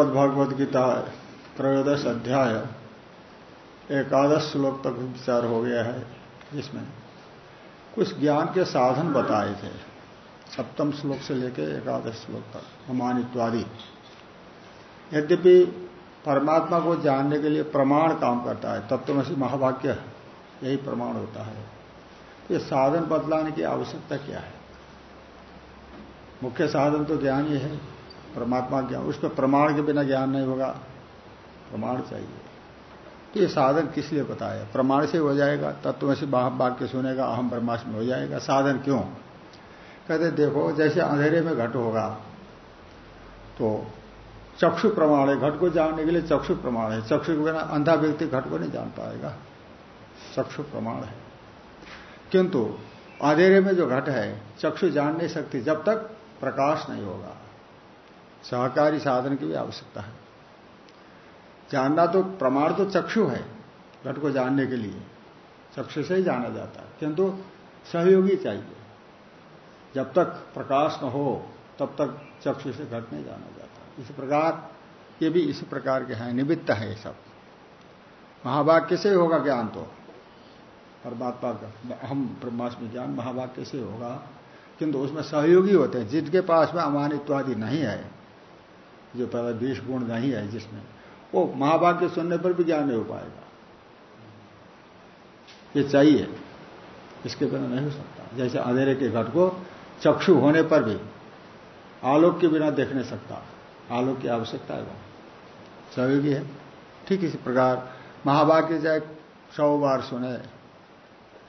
श्रीमद गीता त्रयोदश अध्याय, एकादश श्लोक तक विचार हो गया है, जिसमें कुछ ज्ञान के साधन बताए थे। सप्तम श्लोक से लेकर एकादश श्लोक तक, अमानित्वादि। यद्यपि परमात्मा को जानने के लिए प्रमाण काम करता है, तत्वमसी महावाक्य यही प्रमाण होता है। तो ये साधन बदलाने की आवश्यकता क्या है? मुख्य साधन तो ज्ञान ही है। परमात्मा ज्ञान उसको प्रमाण के बिना ज्ञान नहीं होगा। प्रमाण चाहिए। तो ये साधन किस लिए बताया? प्रमाण से हो जाएगा, तत्व से वाक्य सुनेगा, अहम ब्रह्मास्म हो जाएगा। साधन क्यों? कहते, देखो, जैसे अंधेरे में घट होगा तो चक्षु प्रमाण है। घट को जानने के लिए चक्षु प्रमाण है। चक्षु के बिना अंधा व्यक्ति घट को नहीं जान पाएगा। चक्षु प्रमाण है। किंतु अंधेरे में जो घट है, चक्षु जान नहीं सकती, जब तक प्रकाश नहीं होगा। सहकारी साधन की भी आवश्यकता है। जानना तो प्रमाण तो चक्षु है, घट को जानने के लिए। चक्षु से ही जाना जाता है, किंतु सहयोगी चाहिए। जब तक प्रकाश न हो, तब तक चक्षु से घट नहीं जाना जाता। इस प्रकार ये भी इसी प्रकार के हैं, निमित्त है ये सब। महावाक्य से होगा ज्ञान तो। परमात्मा का, हम ब्रह्मास्मि ज्ञान महावाक्य से होगा, किंतु उसमें सहयोगी होते हैं। जिनके पास में अमानित्वादि नहीं है जो पहले बीस गुण नहीं है जिसमें, वो महावाक्य सुनने पर भी ज्ञान नहीं हो पाएगा। ये चाहिए। इसके बिना नहीं हो सकता। जैसे अंधेरे के घट को चक्षु होने पर भी आलोक के बिना देख नहीं सकता। आलोक की आवश्यकता है वहाँ। सहयोगी है। ठीक इसी प्रकार महावाक्य चाहे सौ बार सुने,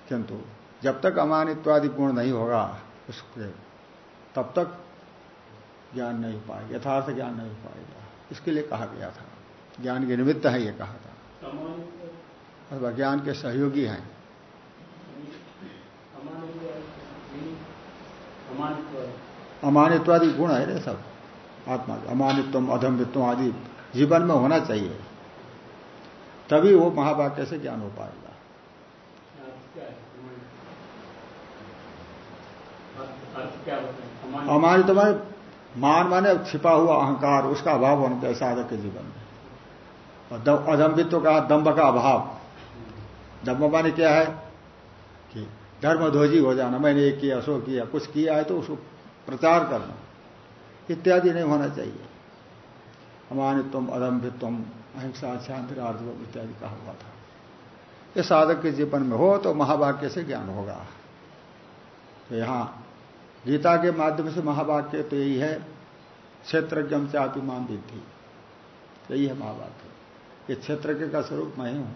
किंतु जब तक अमानित्वादि गुण नहीं होगा, उसके तब तक ज्ञान नहीं पाएगा, यथार्थ ज्ञान नहीं पाएगा। इसके लिए कहा गया था। ज्ञान के निमित्त है ये कहा था। अथवा ज्ञान के सहयोगी हैं। अमानित्वादि गुण है रे सब। आत्मा अमानित्व अधमित्व आदि जीवन में होना चाहिए। तभी वो महावाक्य से ज्ञान हो पाएगा। अमानित तो माने मान छिपा हुआ अहंकार, उसका अभाव होना चाहिए साधक के जीवन में। और अधम्बित्व का, दम्भ का अभाव। दम्भ माने क्या है? कि धर्मध्वजी हो जाना। मैंने एक किया, सो किया, कुछ किया है तो उसको प्रचार करना। इत्यादि नहीं होना चाहिए। अमानित्व अदम्भित्व अहिंसा, शांति आर्थिक इत्यादि कहा हुआ था। ये साधक के जीवन में हो तो महावाक्य से ज्ञान होगा। तो यहाँ गीता के माध्यम से महावाक्य तो यही है, क्षेत्रज्ञम चापी मान थी यही है महावाक्य। ये क्षेत्रज्ञ का स्वरूप मैं हूँ।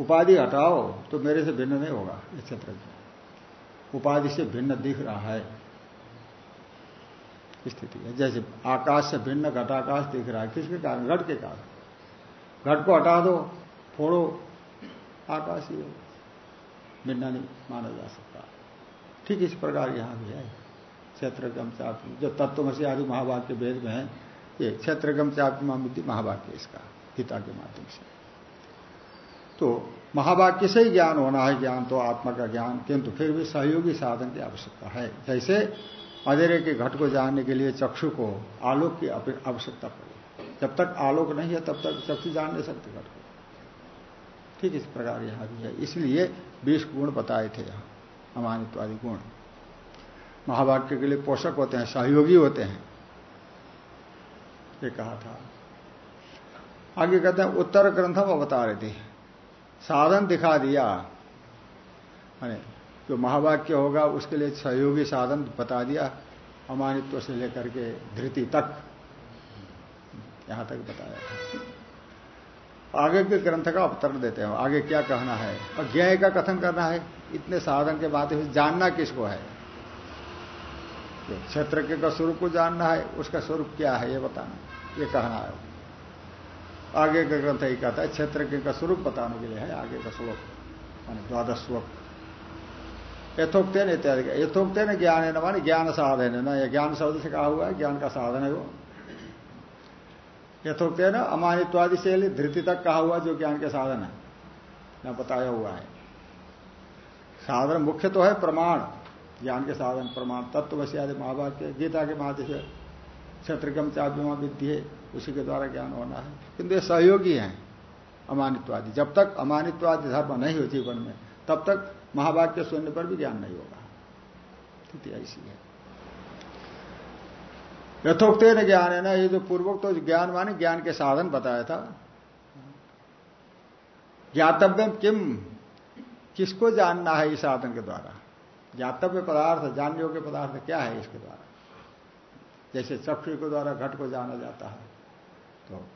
उपाधि हटाओ तो मेरे से भिन्न नहीं होगा, ये क्षेत्रज्ञ। उपाधि से भिन्न दिख रहा है। स्थिति है। जैसे आकाश से भिन्न घटाकाश दिख रहा है, किसके कारण? घट के कारण। घट को हटा दो, फोड़ो, आकाश ही भिन्न नहीं माना जा सकता। ठीक इस प्रकार यहाँ भी है। क्षेत्रगम चापी जो तत्वमसी आदि महावाक्य वेद में है, ये क्षेत्रगम चापी मामिति महावाक्य इसका, गीता के माध्यम से। तो महावाक्य से ही ज्ञान होना है, ज्ञान तो आत्मा का ज्ञान, किंतु फिर भी सहयोगी साधन की आवश्यकता है। जैसे अधेरे के घट को जानने के लिए चक्षु को आलोक की आवश्यकता पड़ी। जब तक आलोक नहीं है, तब तक चक्षु जान नहीं सकते घट को। ठीक इस प्रकार यहाँ भी है। इसलिए बीस गुण बताए थे यहाँ। अमानित्वादि गुण। महावाक्य के लिए पोषक होते हैं, सहयोगी होते हैं। ये कहा था। आगे कहते हैं, उत्तर ग्रंथ में बता रहे थे साधन दिखा दिया। जो महावाक्य होगा, उसके लिए सहयोगी साधन बता दिया, अमानित्व से लेकर के धृति तक। यहाँ तक बताया था। आगे के ग्रंथ का अवतरण देते हैं। आगे क्या कहना है? और ज्ञ का कथन करना है। इतने साधन के से जानना किसको है? क्षेत्र के स्वरूप को जानना है, उसका स्वरूप क्या है, ये बताना, ये कहना है। आगे का ग्रंथ ही कहता है, क्षेत्र के का स्वरूप बताने के लिए है, आगे का श्लोक, मानी द्वादश श्लोक। यथोक्तेन इत्यादि यथोक्तेन ज्ञान है ना मानी ज्ञान साधन है ना यह ज्ञान शब्द से कहा हुआ है, ज्ञान का साधन है वो। यथोक्तेन अमानित्वादि से धृति तक कहा हुआ जो ज्ञान के साधन है, न बताया हुआ है। साधन मुख्य तो है प्रमाण, ज्ञान के साधन, प्रमाण, तत्व वैसे आदि महावाक्य गीता के माध्यम चाव्यमा विद्धि है, उसी के द्वारा ज्ञान होना है। किंतु ये सहयोगी हैं अमानित्वादी जब तक अमानित्वादी धर्म नहीं हो जीवन में, तब तक महावाक्य सुनने पर भी ज्ञान नहीं होगा। स्थिति ऐसी है। यथोक्त न ज्ञान है ना ये जो पूर्वक तो ज्ञान माने ज्ञान के साधन बताया था, ज्ञातव्य किम किसको जानना है इस साधन के द्वारा? ज्ञातव्य पदार्थ जानने योग्य पदार्थ क्या है इसके द्वारा? जैसे चक्षु के द्वारा घट को जाना जाता है। तो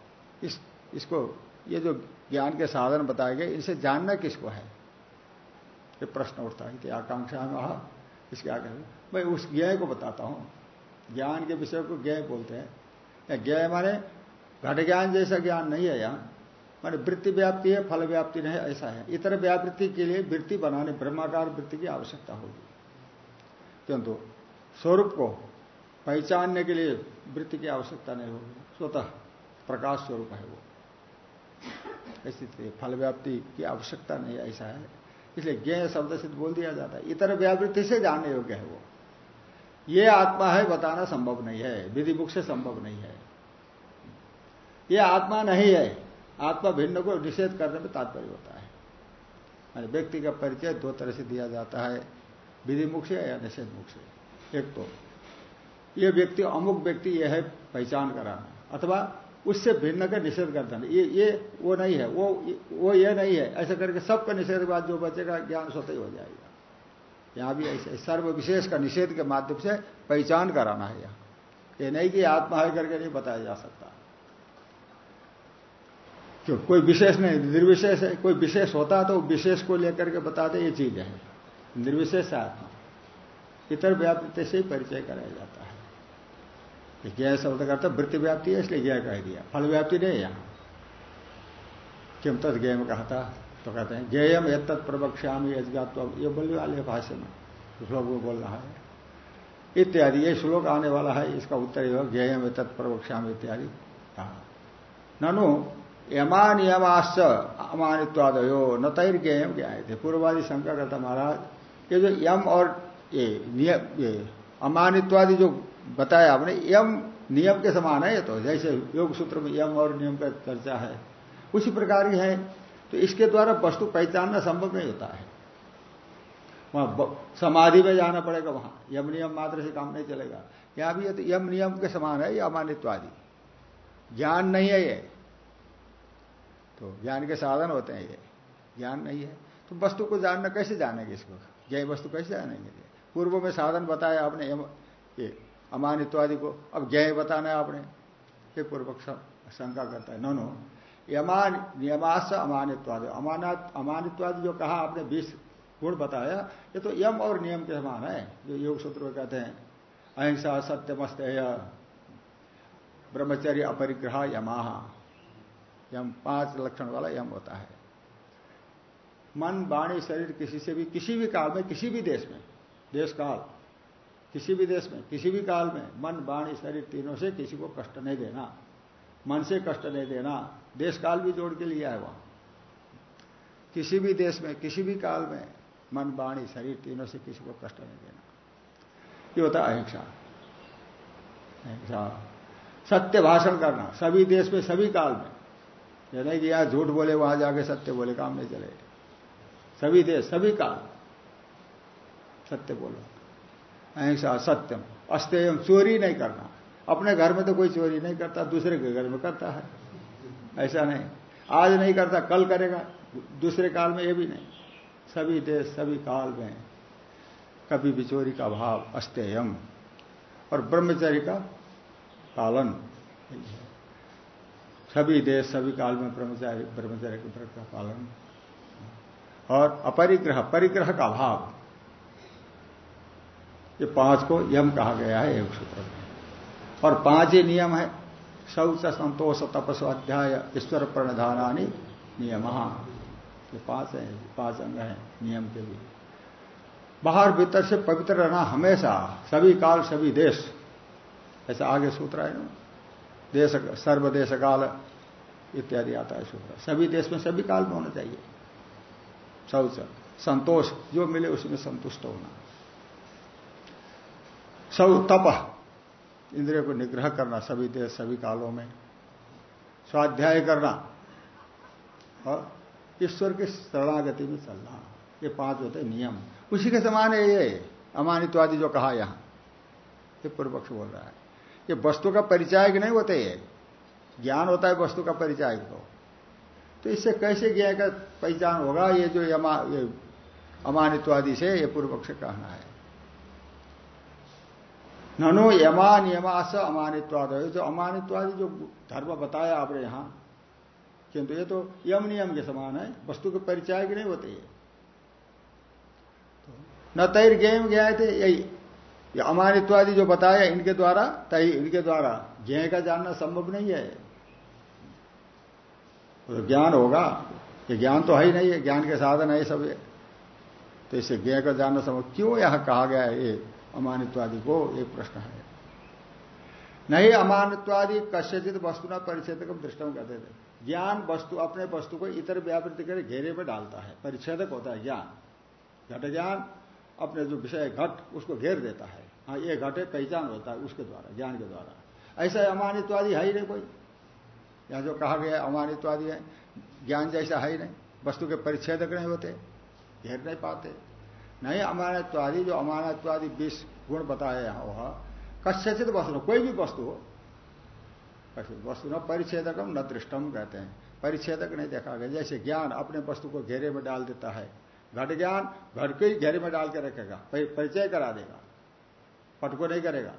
इस, इसको, ये जो ज्ञान के साधन बताए गए, इनसे जानना किसको है? ये प्रश्न उठता है कि आकांक्षा में, आह, इसके आगे मैं उस ज्ञ को बताता हूँ। ज्ञान के विषय को ज्ञ बोलते हैं। या ज्ञ माने घट ज्ञान जैसा ज्ञान नहीं है यहाँ। माने वृत्ति व्याप्ति है, फल व्याप्ति नहीं, ऐसा है। इतर व्यावृत्ति के लिए वृत्ति बनाने, ब्रह्माकार वृत्ति की आवश्यकता होगी। किंतु स्वरूप को पहचानने के लिए वृत्ति की आवश्यकता नहीं होगी। स्वतः प्रकाश स्वरूप है वो। ऐसी फल व्याप्ति की आवश्यकता नहीं, ऐसा है। इसलिए ज्ञ शब्द से बोल दिया जाता है। इतर व्यावृत्ति से जानने योग्य है वो। ये आत्मा है, बताना संभव नहीं है। विधि मुख से संभव नहीं है। ये आत्मा नहीं है। आत्मा भिन्न को निषेध करने में तात्पर्य होता है। व्यक्ति का परिचय दो तरह से दिया जाता है, विधि मुख से या निषेध मुख से। एक तो ये व्यक्ति, अमुक व्यक्ति यह है पहचान कराना, अथवा उससे भिन्न का निषेध कर देना ये ये, वो नहीं है, वो वो ये नहीं है, ऐसा करके सबका निषेध बाद जो बचेगा, ज्ञान स्वतः हो जाएगा। यहाँ भी ऐसे सर्व विशेष का निषेध के माध्यम से पहचान कराना है यहाँ। ये नहीं कि आत्मा है करके नहीं बताया जा सकता। क्यों? कोई विशेष नहीं, निर्विशेष है। कोई विशेष होता तो विशेष को लेकर के बताते ये चीज़ है। निर्विशेष आत्मा। इतर व्याप्ति से ही परिचय कराया जाता है। ज्ञ शब्द का अर्थ वृत्ति व्याप्ति है, इसलिए ज्ञ कह दिया। फल व्याप्ति नहीं है यहाँ। किम तद ज्ञ में कहा था? तो कहते हैं, ज्ञेयम ये तत् प्रवक्ष्याम यजगात्व ये बोलने वाले भाषा में। श्लोक में बोल रहा है। इत्यादि, ये श्लोक आने वाला है, इसका उत्तर ये ज्ञेयम ये तत् प्रवक्ष्याम इत्यादि। कहा ननु यमान यमाश्च अमानित्वादयो। न तैर ज्ञेयम क्या थे पूर्वादि शंका करता महाराज, ये जो यम और ये नियम, ये अमानित्वादि जो बताया आपने, यम नियम के समान है ये तो। जैसे योग सूत्र में यम और नियम का चर्चा है, उसी प्रकार की है। तो इसके द्वारा वस्तु पहचानना संभव नहीं होता है। वहाँ समाधि में जाना पड़ेगा वहाँ। यम नियम मात्र से काम नहीं चलेगा। यहाँ भी तो यम नियम के समान है, ये अमानित्वादि। ज्ञान नहीं है ये। तो ज्ञान के साधन होते हैं ये। ज्ञान नहीं है। तो वस्तु को जानना, कैसे जानेंगे इसको? ज्ञ वस्तु कैसे जानेंगे? पूर्व में साधन बताया आपने ये अमानित्वादि को, अब ज्ञ बताना है आपने। ये पूर्वक शंका करता है। नो यमान नियमाश अमानित्वादि। अमानत, अमानित्वादि जो कहा आपने, बीस गुण बताया, ये तो यम और नियम के समान है, जो योग सूत्र में कहते हैं। अहिंसा सत्यमस्त ब्रह्मचर्य, अपरिग्रह, यमाह। यम पाँच लक्षण वाला यम होता है। मन, वाणी, शरीर किसी से भी, किसी भी काल में, किसी भी देश में, देश काल, किसी भी देश में, किसी भी काल में मन, वाणी, शरीर तीनों से किसी को कष्ट नहीं देना, मन से कष्ट नहीं देना, देश काल भी जोड़ के लिया है वहाँ। किसी भी देश में, किसी भी काल में मन, वाणी, शरीर तीनों से किसी को कष्ट नहीं देना। ये होता अहिंसा। अहिंसा। सत्य भाषण करना, सभी देश में, सभी काल में। कि यहाँ झूठ बोले, वहाँ जाके सत्य बोले, काम नहीं चले। सभी देश सभी काल सत्य बोलो। अहिंसा सत्यम। अस्तेयम, चोरी नहीं करना। अपने घर में तो कोई चोरी नहीं करता, दूसरे के घर में करता है। ऐसा नहीं। आज नहीं करता, कल करेगा, दूसरे काल में ये भी नहीं। सभी देश सभी काल में। कभी भी चोरी का भाव, अस्तेयम। और ब्रह्मचर्य का पालन। सभी देश, सभी काल में ब्रह्मचारी ब्रह्मचर्य के व्रत का पालन। और अपरिग्रह, परिग्रह का अभाव ये पाँच को यम कहा गया है, एक सूत्र में। और पाँच ही नियम है। शौच, संतोष, तपस्व, अध्याय, ईश्वर प्रणधानी नियम। ये पाँच है, पाँच अंग है नियम के लिए। बाहर भीतर से पवित्र रहना हमेशा, सभी काल, सभी देश। ऐसा आगे सूत्र है ना? देश सर्वदेश काल इत्यादि आता है सूत्र सभी देश में सभी काल में होना चाहिए। शौच संतोष, जो मिले उसमें संतुष्ट होना। सौ तप, इंद्रिय को निग्रह करना सभी देश, सभी कालों में। स्वाध्याय करना। और ईश्वर की शरणागति में चलना। ये पाँच होते हैं नियम। उसी के समान है ये, अमानित्वादि जो कहा यहाँ। ये पूर्व पक्ष बोल रहा है। ये वस्तु का परिचय नहीं होते ये? ज्ञान होता है वस्तु का परिचय को। तो इससे कैसे ज्ञान का पहचान होगा? ये जो यमा, ये अमानित्वादि से ये पूर्व पक्ष कहना है। ननो यमा नियमास अमानित्वाद। जो अमानित्वादि जो धर्म बताया आपने यहाँ, किंतु ये तो यम नियम के समान है, वस्तु के परिचय नहीं होते ये? तो न तैर गेम गया थे यही अमानित्वादि जो बताया इनके द्वारा, तय इनके द्वारा ज्ञ का जानना संभव नहीं है। तो ज्ञान होगा, ये ज्ञान तो है ही नहीं है ज्ञान के साधन है सब ये। तो इसे ज्ञ का जानना संभव, क्यों यहाँ कहा गया है ये अमानित्वादि को एक प्रश्न है। नहीं, अमानित्वादि कश्यचित वस्तु न परिच्छेदक दृष्टम कहते थे। ज्ञान वस्तु, अपने वस्तु को इतर व्यावृत्ति कर घेरे में डालता है। परिच्छेदक होता है ज्ञान। घट ज्ञान अपने जो विषय घट, उसको घेर देता है। हाँ ये घटे, पहचान होता है उसके द्वारा, ज्ञान के द्वारा। ऐसा अमानित्वादि है ही नहीं कोई। यहाँ जो कहा गया अमानित्वादि है, ज्ञान जैसा है ही नहीं। वस्तु के परिच्छेदक नहीं होते, घेर नहीं पाते। नहीं, अमानत्वादि, जो अमानत्वादि बीस गुण बताया यहाँ वह कश्यचित वस्तु, कोई भी वस्तु हो वस्तु न परिच्छेदकम न दृष्टम कहते हैं। परिच्छेदक नहीं देखा गया। जैसे ज्ञान अपने वस्तु को घेरे में डाल देता है घट ज्ञान घट को ही घेरे में डाल के रखेगा परिचय करा देगा पट को नहीं करेगा।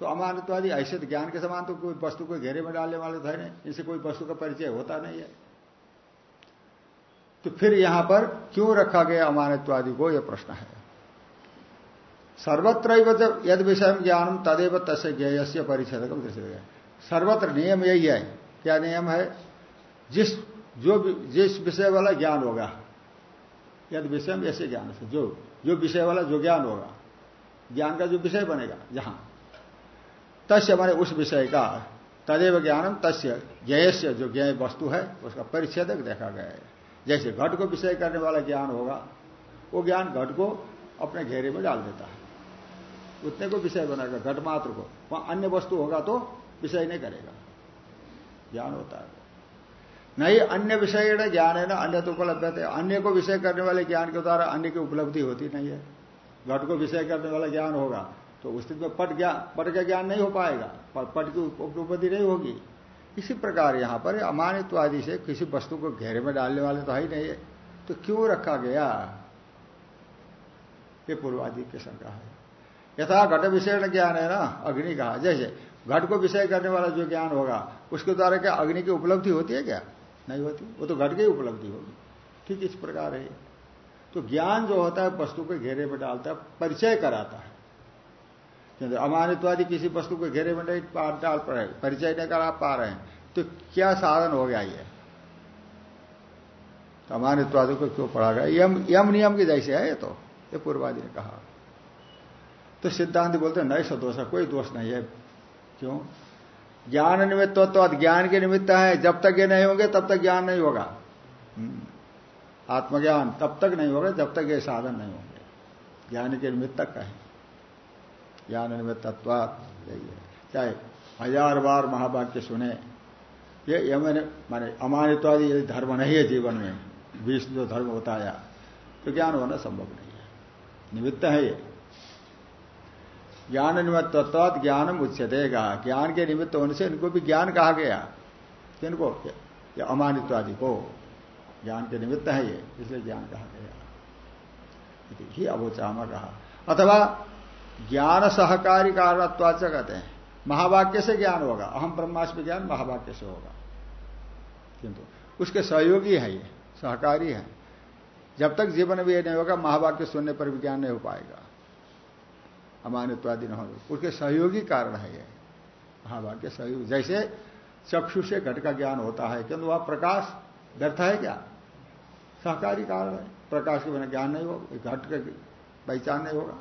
तो अमानत्वादि ऐसे तो ज्ञान के समान तो कोई वस्तु को घेरे में डालने वाले थे नहीं इनसे कोई वस्तु का परिचय होता नहीं है। तो फिर यहाँ पर क्यों रखा गया अमानत्वादि को यह प्रश्न है। सर्वत्र यद विषय ज्ञानम तदेव तस्य ज्ञेय से परिच्छेद सर्वत्र नियम यही है। क्या नियम है? जिस, जो जिस विषय वाला ज्ञान होगा यद विषय ऐसे ज्ञान से, जो जो विषय वाला जो ज्ञान होगा, ज्ञान का जो विषय बनेगा, जहाँ। तस्य माने उस विषय का, तदेव ज्ञानम तस्य ज्ञेय जो ज्ञ वस्तु है, उसका परिच्छेदक देखा गया है। जैसे घट को विषय करने वाला ज्ञान होगा, वो ज्ञान घट को अपने घेरे में डाल देता है। उतने को विषय बनाएगा घटमात्र को। वहाँ अन्य वस्तु होगा तो विषय नहीं करेगा। ज्ञान होता है। नहीं, अन्य विषय ज्ञान है ना, अन्य तो उपलब्ध है। अन्य को विषय करने वाले ज्ञान के द्वारा अन्य की उपलब्धि होती नहीं है। घट को विषय करने वाला ज्ञान होगा तो उस स्थिति में पट ज्ञान पट का ज्ञान नहीं हो पाएगा पट की उपलब्धि नहीं होगी। इसी प्रकार यहाँ पर अमानित्वादि से किसी वस्तु को घेरे में डालने वाले तो है ही नहीं है। तो क्यों रखा गया? ये पूर्वादि की शंका है। यथा घट विषय ज्ञान है ना, अग्नि कहा जैसे घट को विषय करने वाला जो ज्ञान होगा, उसके द्वारा क्या अग्नि की उपलब्धि होती है क्या? नहीं होती। वो तो घट गई उपलब्धि होगी। ठीक इस प्रकार है। तो ज्ञान जो होता है, वस्तु को घेरे में डालता है, परिचय कराता है। अमानित्वादी किसी वस्तु को घेरे में नहीं डाल पा रहे परिचय नहीं करा पा रहे हैं तो क्या साधन हो गया ये? तो अमानित्वादी को क्यों पढ़ा गया? यम यम नियम की जैसे है ये तो। ये पूर्वादि ने कहा। तो सिद्धांत बोलते नहीं सदोष कोई दोष नहीं है। क्यों? ज्ञान निमित्त तो ज्ञान के निमित्त है। जब तक ये नहीं होंगे, तब तक ज्ञान नहीं होगा। हम्म। आत्मज्ञान तब तक नहीं होगा जब तक ये साधन नहीं होंगे। ज्ञान के निमित्त तक कहें ज्ञान निमित्तत्वात यही है। चाहे हज़ार बार महावाक्य सुने, ये यमन, माने अमानित्वादी यदि धर्म नहीं है जीवन में, बीस जो धर्म बताया तो ज्ञान होना संभव नहीं है। निमित्त है ये। ज्ञान निमित्तत्वात ज्ञानम उच्चतेगा ज्ञान के निमित्त होने से इनको भी ज्ञान कहा गया। किनको? या अमानित्वादि को। ज्ञान के निमित्त है ये, इसलिए ज्ञान कहा गया। ही अवोचामा कहा। अथवा ज्ञान सहकारी कारणत्वाच कहते हैं। महावाक्य से ज्ञान होगा। अहम ब्रह्मास्म ज्ञान, महावाक्य से होगा। किंतु उसके सहयोगी है ये, सहकारी है। जब तक जीवन ये नहीं होगा, महावाक्य सुनने पर भी ज्ञान नहीं हो पाएगा। अमानित्वादि न होगा। उसके सहयोगी कारण है ये। महावाक्य सहयोग। जैसे चक्षु से घट का ज्ञान होता है, किंतु वह प्रकाश व्यर्थ है क्या? सहकारी कारण है। प्रकाश के बिना ज्ञान नहीं होगा घट का पहचान नहीं होगा।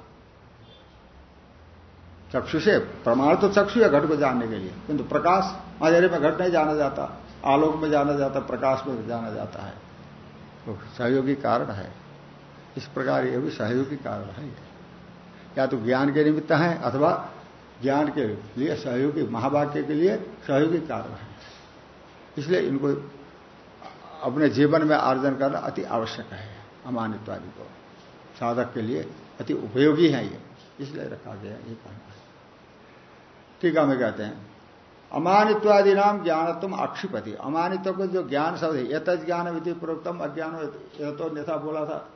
चक्षु से, प्रमाण तो चक्षु है घट को जानने के लिए, किंतु प्रकाश अंधेरे में घट नहीं जाना जाता। आलोक में जाना जाता, प्रकाश में जाना जाता है। तो सहयोगी कारण है। इस प्रकार ये भी सहयोगी कारण है। या तो ज्ञान के निमित्त है, अथवा ज्ञान के लिए, सहयोगी महावाक्य के लिए सहयोगी कारण है। इसलिए इनको अपने जीवन में आर्जन करना अति आवश्यक है, अमानित्वादि को। साधक के लिए अति उपयोगी है ये, इसलिए रखा गया ये कहना है। ठीक है, हमें कहते हैं, अमानित्वादि नाम ज्ञान तुम अक्षिपति अमानित्व को जो ज्ञान शब्द है यथ ज्ञान विधि प्रोक्तम अज्ञान यह तो अन्यथा बोला था,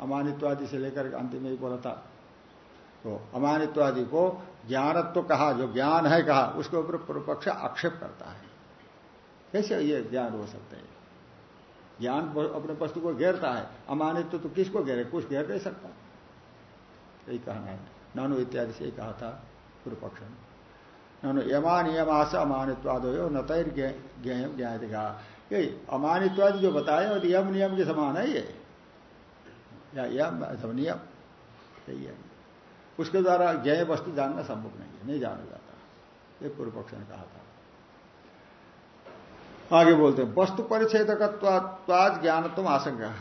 अमानित्वादि से लेकर अंतिम में ही बोला था तो अमानित्वादि को ज्ञानत्व कहा, जो ज्ञान है कहा, उसके ऊपर पूर्व पक्ष आक्षेप करता है। कैसे ये ज्ञान हो सकते हैं? ज्ञान अपने वस्तु को घेरता है, अमानित्व तो किसको घेरे? कुछ घेर नहीं सकता। यही कहना है। नानु इत्यादि से कहा था पूर्व पक्ष ने। नानु यमान यमास अमानित्वाद न तैर ज्ञान कहा। यही अमानित्वादि जो बताए और यम नियम के समान है ये। या यम नियम। यही है। उसके द्वारा ज्ञ वस्तु जानना संभव नहीं है, नहीं जाना जाता। ये पूर्व पक्ष ने कहा था। आगे बोलते हैं, वस्तु परिच्छेदकत्वाज ज्ञान तुम आशंका।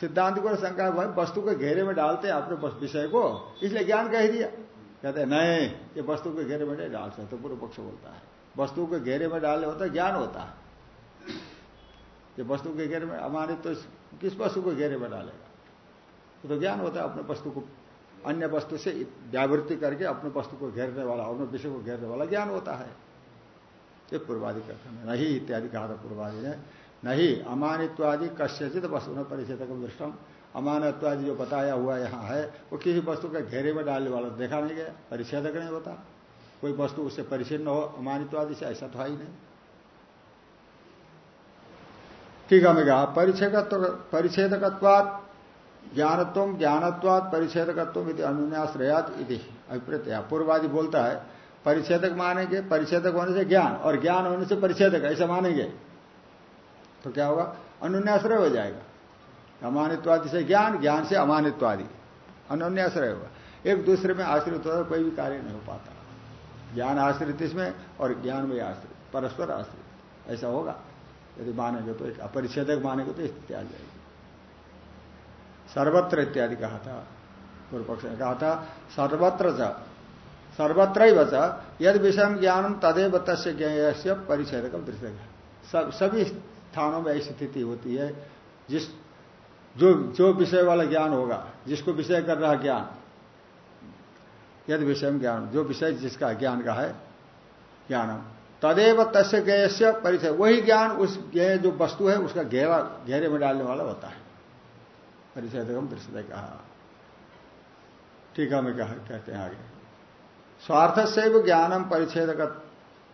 सिद्धांत को शंका भाई, वस्तु को घेरे में डालते हैं अपने विषय को, इसलिए ज्ञान कह दिया। कहते हैं, नहीं, ये वस्तु के घेरे में नहीं डाल सकते पूर्व पक्ष बोलता है। वस्तु के घेरे में डालने होता है, ज्ञान होता है। ये वस्तु के घेरे में हमारे तो किस वस्तु को घेरे में डालेगा? तो ज्ञान होता है, अपने वस्तु को अन्य वस्तु से व्यावृत्ति करके अपने वस्तु को घेरने वाला, अपने विषय को घेरने वाला ज्ञान होता है। ये पूर्वादि कथन है। नहीं इत्यादि कहा था पूर्वादि ने। नहीं, अमानित्वादि कश्यचित वस्तु, न परिचय तक दृष्टम अमानत्वादि जो बताया हुआ यहाँ है, वो किसी वस्तु के घेरे में डालने वाला देखा नहीं गया, परिच्छेदक नहीं होता। कोई वस्तु उससे परिचिन्न हो, अमानित्वादि से ऐसा तो ही नहीं। ठीक है, मैं कहा परिच्छेदत्व परिच्छेदकत्वाद ज्ञानत्व ज्ञानत्वाद परिच्छेदकत्व यदि अनुन्याश्रयात यदि अभिप्रत्या पूर्वादि बोलता है, परिच्छेदक मानेंगे, परिच्छेदक होने से ज्ञान, और ज्ञान होने से परिच्छेदक, ऐसा मानेंगे। तो क्या होगा? अनुन्याश्रय हो जाएगा। अमानित्वादि से ज्ञान ज्ञान से अमानित्वादि। अनुन्याश्रय होगा। एक दूसरे में आश्रित होता कोई भी कार्य नहीं हो पाता। ज्ञान आश्रित इसमें, और ज्ञान में आश्रित, परस्पर आश्रित। ऐसा होगा। यदि मानेंगे तो एक अपरिच्छेदक मानेंगे तो स्थिति आ जाएगी। सर्वत्र इत्यादि कहा था पूर्व पक्ष ने कहा था सर्वत्र च सर्वत्र यद विषय ज्ञान तदेव तस्य ज्ञ परिच्छेदकम दृश्य सब, सभी स्थानों में ऐसी स्थिति होती है जिस जो जो विषय वाला ज्ञान होगा जिसको विषय कर रहा ज्ञान यद विषय ज्ञान जो विषय जिसका ज्ञान का है ज्ञानम तदेव तस्य ज्ञ परिचय वही ज्ञान उस ज्ञ जो वस्तु है उसका घेरा घेरे में डालने वाला होता है। परिचय दृश्य कहा। है मैं कहा, कहते हैं आगे। स्वार्थ से ज्ञानम परिच्छेदक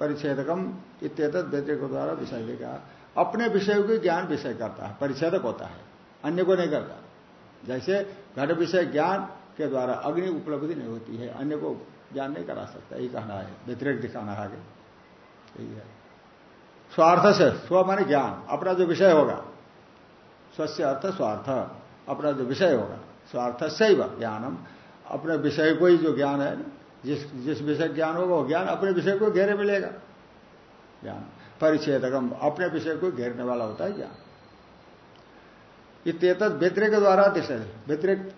परिच्छेदकम इत्यत व्यतिरिक द्वारा विषय देगा अपने विषय को ज्ञान विषय करता है, परिच्छेदक होता है, अन्य को नहीं करता। जैसे घट विषय ज्ञान के द्वारा अग्नि उपलब्धि नहीं होती है, अन्य को ज्ञान नहीं करा सकता, यही कहना है। व्यतिरिक दिखाना आगे। यही है। स्वार्थ से, स्व माने ज्ञान, अपना जो विषय होगा, स्वस्य अर्थ स्वार्थ। अपना जो विषय होगा, स्वार्थ से ज्ञानम। अपने विषय को ही जो ज्ञान है, जिस जिस विषय ज्ञान होगा, वो ज्ञान अपने विषय को घेरे मिलेगा। ज्ञान। परिच्छेदकम, अपने विषय को घेरने वाला होता है ज्ञान। इतना व्यतिरिक द्वारा दिशा, व्यतिरिक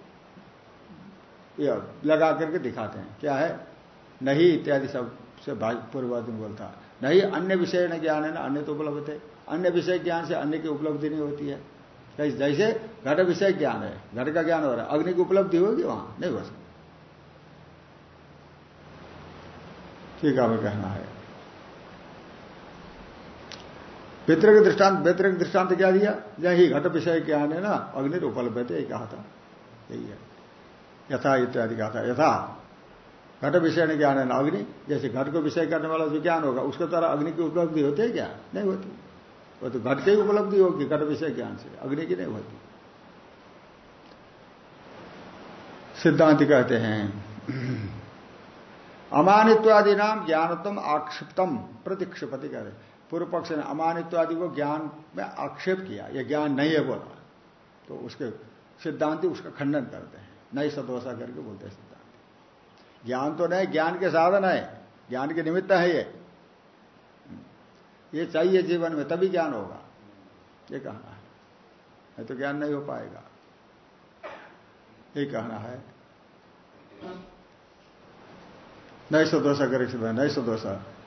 लगा करके दिखाते हैं। क्या है? नहीं इत्यादि सबसे पूर्ववादी बोलता नहीं, अन्य विषय न ज्ञान है ना, अन्य तो उपलब्ध है। अन्य विषय ज्ञान से अन्य की उपलब्धि नहीं होती है। जैसे घट विषय ज्ञान है, घट का ज्ञान हो रहा है, अग्नि की उपलब्धि होगी वहाँ? नहीं हो सकती। ठीक है कहना है। व्यतिरिक दृष्टांत व्यतिरिक दृष्टांत क्या दिया? यही घट विषय ज्ञान है ना, अग्नि उपलब्ध यही कहा था। यही है। यथा इत्यादि कहा था। यथा घट विषय ज्ञान है ना, अग्नि? जैसे घट को विषय करने वाला जो ज्ञान होगा, उसके द्वारा अग्नि की उपलब्धि होती है क्या? नहीं होती। वो तो घट की उपलब्धि होगी घट विषय ज्ञान से। अग्नि की नहीं होती सिद्धांत कहते हैं अमानित्वादि नाम ज्ञानत्म आक्षिप्तम प्रतिक्षिपति कह रहे पूर्व पक्ष ने अमानित्वादि को ज्ञान में आक्षेप किया। यह ज्ञान नहीं है बोला। तो उसके सिद्धांति उसका खंडन करते हैं। नहीं सदोषा करके बोलते हैं सिद्धांत। ज्ञान तो नहीं, ज्ञान के साधन है। ज्ञान के निमित्त है ये। ये चाहिए जीवन में, तभी ज्ञान होगा। ये कहना है। नहीं तो ज्ञान नहीं हो पाएगा। ये कहना है। नैश दोष अगर नैश दोष।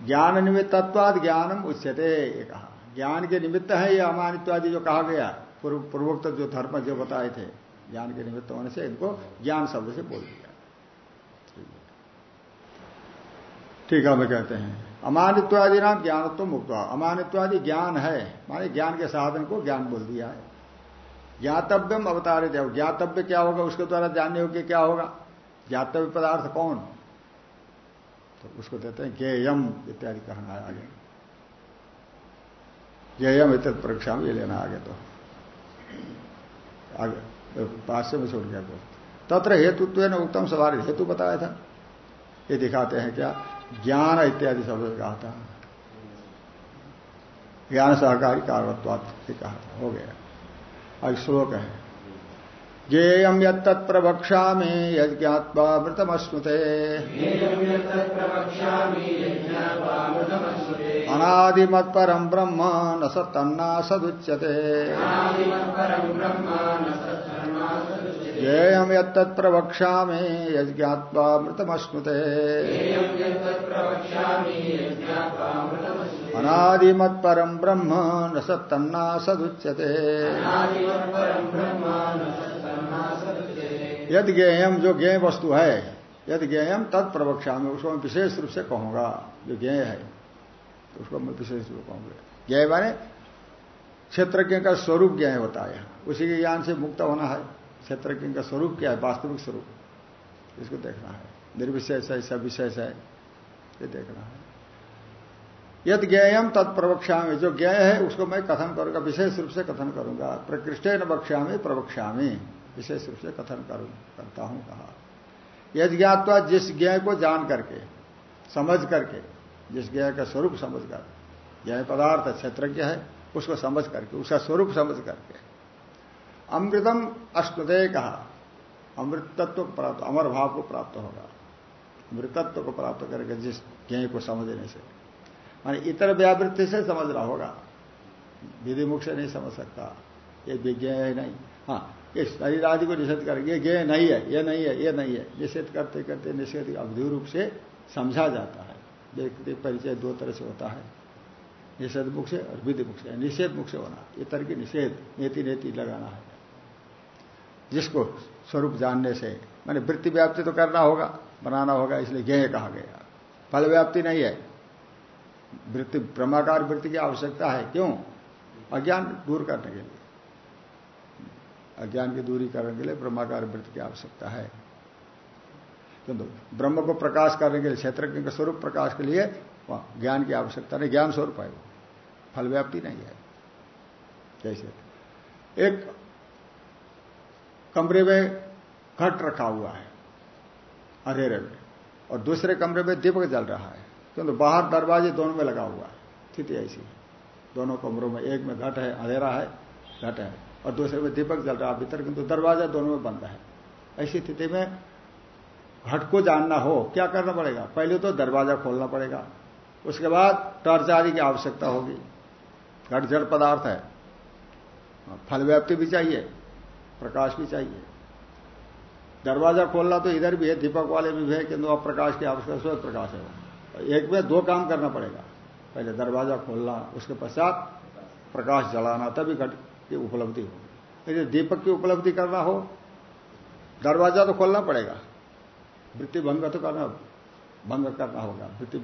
ज्ञान निमित्तत्वाद ज्ञानम उच्चते ये कहा। ज्ञान के निमित्त है ये अमानित्वादि जो कहा गया। पूर्व पूर्वोक्त जो धर्म जो बताए थे, ज्ञान के निमित्त होने से इनको ज्ञान शब्द से बोल दिया। ठीक है। मैं कहते हैं। अमानित्वादि नाम ज्ञानत्व मुक्त अमानित्वादि ज्ञान है। माने ज्ञान के साधन को ज्ञान बोल दिया है। ज्ञातव्यम अवतारित है ज्ञातव्य क्या होगा? उसके द्वारा जानने योग्य क्या होगा? ज्ञातव्य पदार्थ कौन? तो उसको देते हैं गेयम इत्यादि कहना है आगे। गेयम इत परीक्षा में ये लेना आगे तो। आगे पाश्य में छोड़ गया तो। तत्र हेतुत्व ने उत्तम सवार हेतु बताया था। ये दिखाते हैं क्या? ज्ञान इत्यादि शब्द कहा था ज्ञान सहकारी कारणत्वात कहा हो गया। अब श्लोक है। ज्ञेयम यत्तत्प्रवक्षा में यज्ञात्वा मृतमश्नुते। अनादिमत ब्रह्म न सन्ना सदुच्यते। ज्ञेयम यत्तत्प्रवक्षा में यज्ञात्वा मृतमश्नुते। अनादिमत परम ब्रह्म न सन्ना सदुच्यते यद ज्ञेयम जो ज्ञेय वस्तु है, यद ज्ञेयम तत् प्रवक्षा में उसको मैं विशेष रूप से कहूँगा, जो ज्ञेय है तो उसको मैं विशेष रूप से कहूँगा। ज्ञेय माने क्षेत्रज्ञ का स्वरूप ज्ञेय होता है। उसी के ज्ञान से मुक्त होना है। क्षेत्रज्ञ का स्वरूप क्या है? वास्तविक स्वरूप। इसको देखना है। निर्विशेष है, सविशेष है, ये देखना है। यद ज्ञेयम तत्प्रवक्षा में जो ज्ञेय है, उसको मैं कथन करूँगा, विशेष रूप से कथन करूँगा। प्रकृष्ट न बक्षा में प्रवक्षा में विशेष रूप से कथन करूँ, करता हूँ, कहा। यद ज्ञातवा जिस ज्ञ को जान करके, समझ करके, जिस ज्ञ का स्वरूप समझ कर ज्ञ पदार्थ क्षेत्रज्ञ है, उसको समझ करके, उसका स्वरूप समझ करके अमृतम अष्टदय कहा। अमृतत्व को प्राप्त, अमर भाव को प्राप्त होगा। अमृतत्व को प्राप्त करके जिस ज्ञ को समझने से मानी इतर व्यावृत्ति से समझ रहा होगा। विधि मुख से नहीं समझ सकता। ये विज्ञ है नहीं। हाँ ये शरीर आदि को निषेध करेंगे ये ज्ञ नहीं है, ये नहीं है, ये नहीं है। निषेध करते करते निषेध अवधि रूप से समझा जाता है। व्यक्ति परिचय दो तरह से होता है। निषेध मुख से और विधि मुख से निषेध मुख से होना ये तरह की निषेध नेति नेति लगाना है। जिसको स्वरूप जानने से, मैंने वृत्ति व्याप्ति तो करना होगा, बनाना होगा, इसलिए ज्ञ कहा गया। फल व्याप्ति नहीं है। वृत्ति, ब्रह्माकार वृत्ति की आवश्यकता है। क्यों? अज्ञान दूर करने के लिए। अज्ञान की दूरी करने के लिए ब्रह्माकार वृत्ति की आवश्यकता है। किंतु ब्रह्म को प्रकाश करने के लिए क्षेत्र के स्वरूप प्रकाश के लिए ज्ञान की आवश्यकता नहीं। ज्ञान स्वरूप है वो। फल व्याप्ति नहीं है। कैसे? एक कमरे में घट रखा हुआ है, अंधेरे में। और दूसरे कमरे में दीपक जल रहा है। किंतु तो बाहर दरवाजे दोनों में लगा हुआ है। स्थिति ऐसी है। दोनों कमरों में एक में घट है, अंधेरा है, घट है। और दूसरे में दीपक जल रहा है भीतर, किंतु तो दरवाज़ा दोनों में बंद है। ऐसी स्थिति में घट को जानना हो, क्या करना पड़ेगा? पहले तो दरवाज़ा खोलना पड़ेगा। उसके बाद टर्च आदि की आवश्यकता होगी। घट जड़ पदार्थ है। फल व्याप्ति भी चाहिए। प्रकाश भी चाहिए। दरवाज़ा खोलना तो इधर भी है, दीपक वाले भी है किंतु अब प्रकाश की आवश्यकता स्वयं प्रकाश है एक में दो काम करना पड़ेगा। पहले दरवाज़ा खोलना, उसके पश्चात प्रकाश जलाना, तभी घट की उपलब्धि होगी। यदि दीपक की उपलब्धि करना हो, दरवाज़ा तो खोलना पड़ेगा। वृत्ति भंग तो करना भंग करना होगा। वृत्ति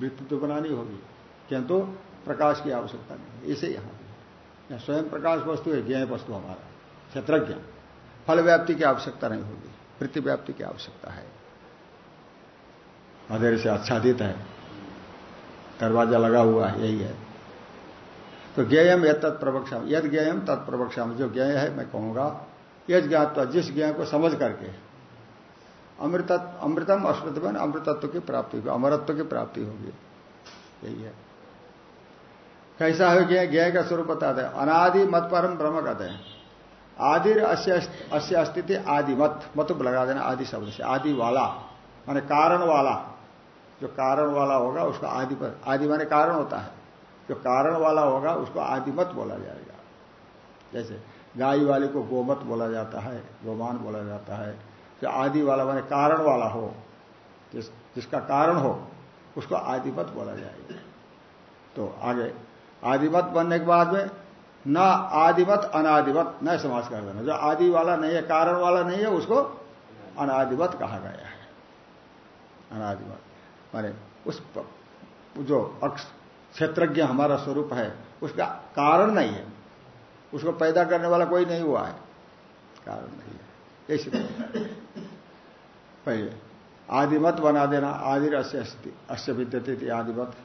वृत्ति तो बनानी होगी। किंतु प्रकाश की आवश्यकता नहीं। इसे यहाँ स्वयं प्रकाश वस्तु है ज्ञ वस्तु हमारा। क्षेत्रज्ञ फल व्याप्ति की आवश्यकता नहीं होगी वृत्ति व्याप्ति की आवश्यकता है। अंधेरे से आच्छादित है। दरवाज़ा लगा हुआ है, यही है। तो ज्ञेयम यद तत्प्रवक्षा यद ज्ञेयम तत्प्रवक्षा जो ज्ञ है, मैं कहूँगा, यद ज्ञातवा, जिस ज्ञ को समझ करके अमृत अमृतम अश्रुतम अमृतत्व की प्राप्ति होगी, अमरत्व की प्राप्ति होगी। यही है। कैसा हो गया ज्ञ का स्वरूप बताते हैं अनादि मत परम ब्रह्म कहते हैं आदि अस्य अस्तित्व आदि मत मत लगा देना आदि शब्द से। आदि वाला माने कारण वाला जो कारण वाला होगा, उसका आदि पर आदि माने कारण होता है। जो कारण वाला होगा, उसको आदिमत बोला जाएगा। जैसे गाय वाले को गोमत बोला जाता है, गोमान बोला जाता है। जो आदि वाला माने कारण वाला हो, जिस जिसका कारण हो, उसको आदिमत बोला जाएगा। तो आगे, आदिमत बनने के बाद में न आदिमत अनादिमत न समाज कर देना जो आदि वाला नहीं है, कारण वाला नहीं है, उसको अनादिमत कहा गया है। अनादिमत माने उस जो अक्ष, क्षेत्रज्ञ हमारा स्वरूप है, उसका कारण नहीं है। उसको पैदा करने वाला कोई नहीं हुआ है। कारण नहीं है। ऐसे। पहले आदिमत बना देना आदि अश्य विद्यते थी आदिमत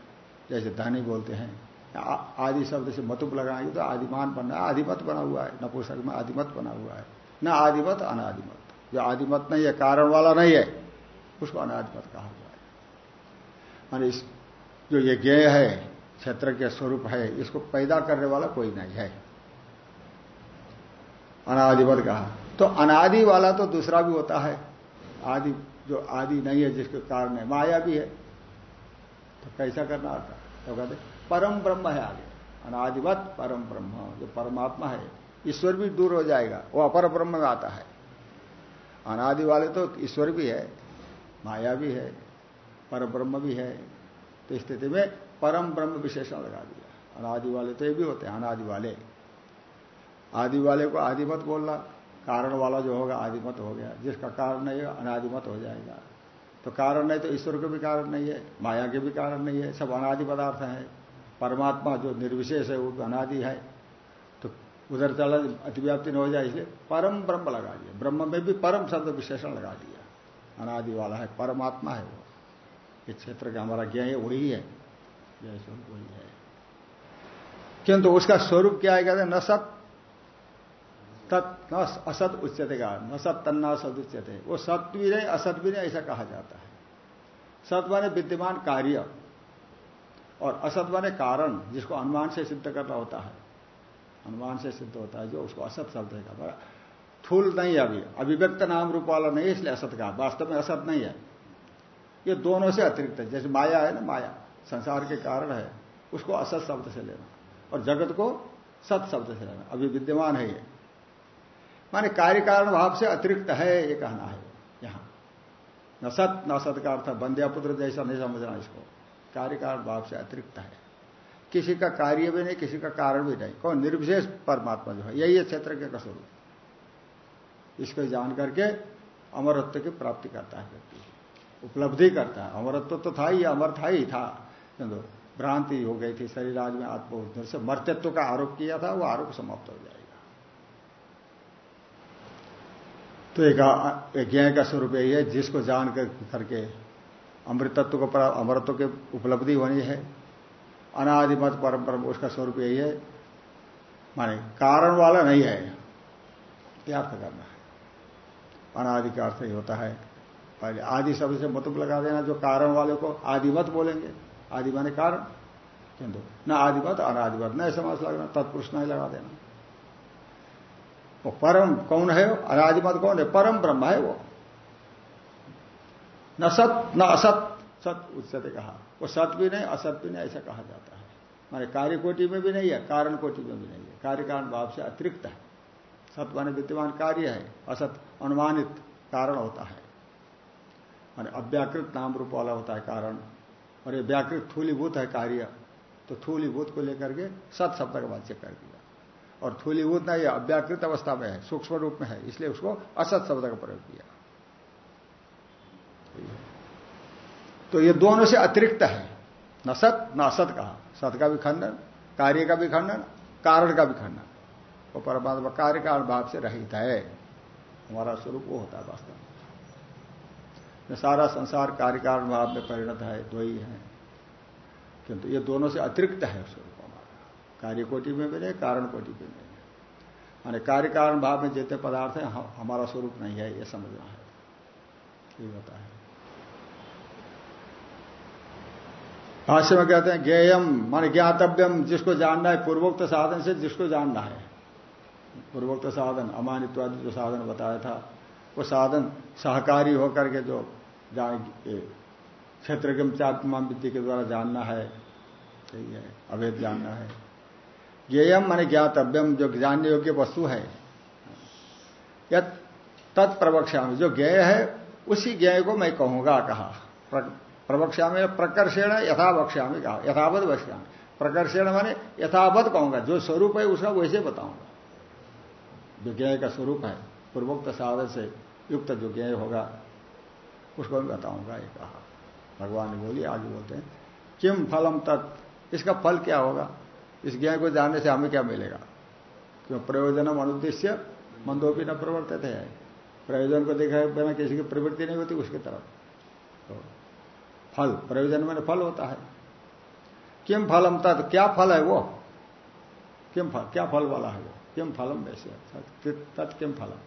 जैसे धनी बोलते हैं। आदि शब्द से मतुप लगाएँगे तो आदिमान बनना आदिमत बना हुआ है। नपुसक में आदिमत बना हुआ है। न आदिमत, अनादिमत। जो आदिमत नहीं है, कारण वाला नहीं है, उसको अनादिमत कहा हुआ है। मान इस, जो ये ज्ञ है, क्षेत्र के स्वरूप है, इसको पैदा करने वाला कोई नहीं है। अनादिवत कहा। तो अनादि वाला तो दूसरा भी होता है। आदि, जो आदि नहीं है, जिसके कारण है, माया भी है। तो कैसा करना आता तो कहते परम ब्रह्म है आगे। अनादिवत परम ब्रह्म। जो परमात्मा है, ईश्वर भी दूर हो जाएगा, वो अपर ब्रह्म में आता है। अनादि वाले तो ईश्वर भी है, माया भी है, पर ब्रह्म भी है। तो स्थिति में परम ब्रह्म विशेषण लगा दिया। अनादि वाले तो ये भी होते हैं, अनादि वाले। आदि वाले को आदिमत बोलना, कारण वाला जो होगा, आदिमत हो गया। जिसका कारण है अनादिमत हो जाएगा। तो कारण नहीं तो ईश्वर के भी कारण नहीं है, माया के भी कारण नहीं है, सब अनादि पदार्थ है। परमात्मा जो निर्विशेष है, वो अनादि है। तो उधर चला, अतिव्याप्ति न हो जाए, इसलिए परम ब्रह्म लगा दिया। ब्रह्म में भी परम शब्द विशेषण लगा दिया। अनादि वाला है, परमात्मा है वो। इस क्षेत्र का हमारा ज्ञ वही है। जय वही है। किंतु उसका स्वरूप क्या है, कहते हैं, न सत तत् न असत उच्चते का न सत तन्ना सद उच्चते वो सत भी नहीं, असत भी नहीं, ऐसा कहा जाता है। सत माने विद्यमान कार्य और असत माने कारण, जिसको अनुमान से सिद्ध करना होता है। अनुमान से सिद्ध होता है, जो उसको असत शब्द है। थूल नहीं है अभी। अभिव्यक्त नाम रूप वाला नहीं इसलिए असत का वास्तव में असत नहीं है। ये दोनों से अतिरिक्त है। जैसे माया है ना, माया। संसार के कारण है। उसको असत शब्द से लेना। और जगत को सत शब्द से लेना। अभी विद्यमान है ये। माने कार्य कारण भाव से अतिरिक्त है, ये कहना है, यहाँ। न सत न सत का अर्थ बंध्या पुत्र जैसा नहीं समझना इसको। कार्य कारण भाव से अतिरिक्त है। किसी का कार्य भी नहीं, किसी का कारण भी नहीं। कौन? निर्विशेष परमात्मा जो है। यही है क्षेत्र के स्वरूप। इसको जान करके अमरत्व की प्राप्ति करता है व्यक्ति। उपलब्धि करता है। अमरत्व तो था ही, अमर था ही था। भ्रांति हो गई थी शरीर आज में आत्मोद्ध से। मर्त्यत्व का आरोप किया था, वो आरोप समाप्त हो जाएगा। तो एक ज्ञ का स्वरूप यही है, जिसको जान कर करके अमृतत्व को अमृतत्व की उपलब्धि होनी है। अनादिमत परम परम, उसका स्वरूप यही है। माने कारण वाला नहीं है। क्या अर्थ करना है। अनादि का अर्थ ही होता है। पहले आदि शब्द से मतलब लगा देना, जो कारण वाले को आदिमत बोलेंगे। आदि माने कारण। किंतु न आदिमत अनादिमत न समाज लगना तत्पुरुष नहीं लगा देना। वो परम कौन है? अनादिमत कौन है? परम ब्रह्म है वो। न सत, न असत। सत उच्चते कहा। वो सत भी नहीं, असत भी नहीं, ऐसा कहा जाता है। मारे कार्य कोटि में भी नहीं है कारण कोटि में भी नहीं है। कार्य कारण भाव से अतिरिक्त है। सत माने विद्यमान कार्य है। असत अनुमानित कारण होता है। माने अव्याकृत नाम रूप वाला होता है कारण। और ये व्याकृत थूलीभूत है कार्य। तो थूलीभूत को लेकर के सत शब्द का वाच्य कर दिया। और थूलीभूत ना ये अव्याकृत अवस्था में है, सूक्ष्म रूप में है, इसलिए उसको असत शब्द का प्रयोग किया। तो ये दोनों से अतिरिक्त है। न सत, न असत कहा। सत का भी खंडन, कार्य का भी खंडन, कारण का भी खंडन। वो परमात्मा कार्य का भाव से रहित है। हमारा स्वरूप वो होता है वास्तव में। सारा संसार कार्य कारण भाव में परिणत है, दो ही है। किंतु ये दोनों से अतिरिक्त है स्वरूप कार्य कोटि में नहीं कारण कोटि में नहीं माने कार्य कारण भाव में जितने पदार्थ है हमारा स्वरूप नहीं है, ये समझना है। ये है भाष्य में कहते हैं, ज्ञेयम, मान ज्ञातव्यम, जिसको जानना है, पूर्वोक्त साधन से जिसको जानना है। पूर्वोक्त साधन अमानित्वादि जो साधन बताया था, वो साधन सहकारी होकर के जो क्षेत्र के चात्मा विद्या के द्वारा जानना है सही है अवैध जानना है। ज्ञेयम माने ज्ञातव्यम, जो जानने योग्य वस्तु है। या तत्प्रवक्षा में जो ज्ञेय है, उसी ज्ञेय को मैं कहूँगा, कहा। प्रवक्षा में प्रकर्षण यथा बक्षा में कहा। यथावत वक्षा में प्रकर्षण माने यथावत कहूँगा, जो स्वरूप है उसका वैसे बताऊँगा। जो ज्ञ का स्वरूप है, पूर्वोक्त साधन से युक्त जो ज्ञ होगा, उसको मैं बताऊँगा, ये कहा। भगवान ने बोली, आगे बोलते हैं किम फलम तत्, इसका फल क्या होगा? इस ज्ञान को जानने से हमें क्या मिलेगा? क्यों? प्रयोजनम अनुद्देश्य मंदोपी न प्रवर्तित है। प्रयोजन को देखा बिना किसी की प्रवृत्ति नहीं होती उसकी तरफ़। तो फल, प्रयोजन में फल होता है। किम फलम तत्? क्या फल है वो? किम फल, क्या फल वाला है वो? किम फलम वैसे? तत् किम फलम?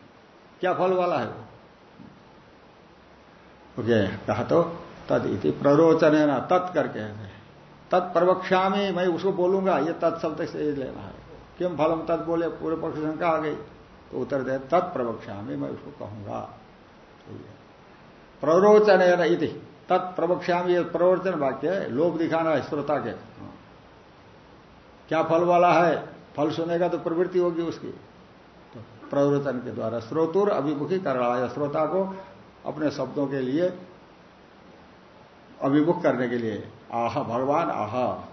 क्या फल वाला है वो? ओके, कहा तो तद इति प्ररोचन है ना तत् करके तत्प्रवक्षा में मैं उसको बोलूँगा, ये तत्शब्द से लेना है। किम फलम तत् बोले, पूरे पक्ष शंका आ गई तो उत्तर दे तत्प्रवक्षा में मैं उसको कहूँगा। प्ररोचन है तत्प्रवक्षा में ये प्रवर्तन वाक्य है, लोभ दिखाना है श्रोता के। क्या फल वाला है? फल सुनेगा तो प्रवृत्ति होगी उसकी। तो प्रवचन के द्वारा स्रोतुर अभिमुखी कर रहा है श्रोता को अपने शब्दों के लिए अभिमुख करने के लिए आह, भगवान आह।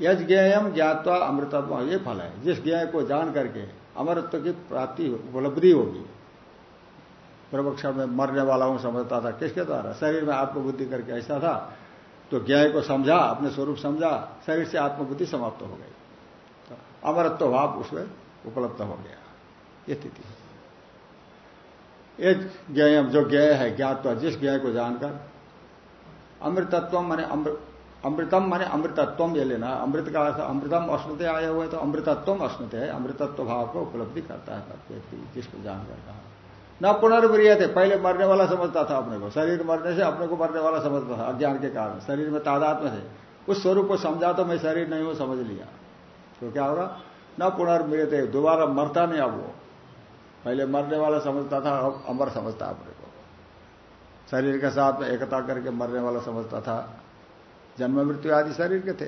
यज ज्ञेयम ज्ञातवा अमृतत्व। ये फल है। जिस ज्ञ को जान करके अमृतत्व की प्राप्ति उपलब्धि होगी। प्रवक्षा में मरने वाला हूँ, समझता था। किसके द्वारा? शरीर में आत्मबुद्धि करके ऐसा था। तो ज्ञ को समझा, अपने स्वरूप समझा, शरीर से आत्मबुद्धि समाप्त हो गई। तो अमरत्व भाव उसमें उपलब्ध हो गया। ये स्थिति एक ज्ञम जो ज्ञ है, ज्ञातवा जिस ज्ञ को जानकर अमृतत्व माने अमृतम माने अमृतत्व ये लेना। अमृत का अर्थ अमृतम अश्नुते आए हुए तो अमृतत्व अश्नुते है। अमृतत्व भाव को उपलब्धि करता है व्यक्ति जिसको जानकर कहा। न पुनर्प्रिय थे पहले मरने वाला समझता था अपने को। शरीर मरने से अपने को मरने वाला समझता था, अज्ञान के कारण। शरीर में तादाद में थे। उस स्वरूप को समझा तो मैं शरीर नहीं हूँ, समझ लिया। तो क्या हो रहा? न पुनर्प्रिय थे दोबारा मरता नहीं अब वो। पहले मरने वाला समझता था, अब अमर समझता अपने को। शरीर के साथ में एकता करके मरने वाला समझता था। जन्म मृत्यु आदि शरीर के थे।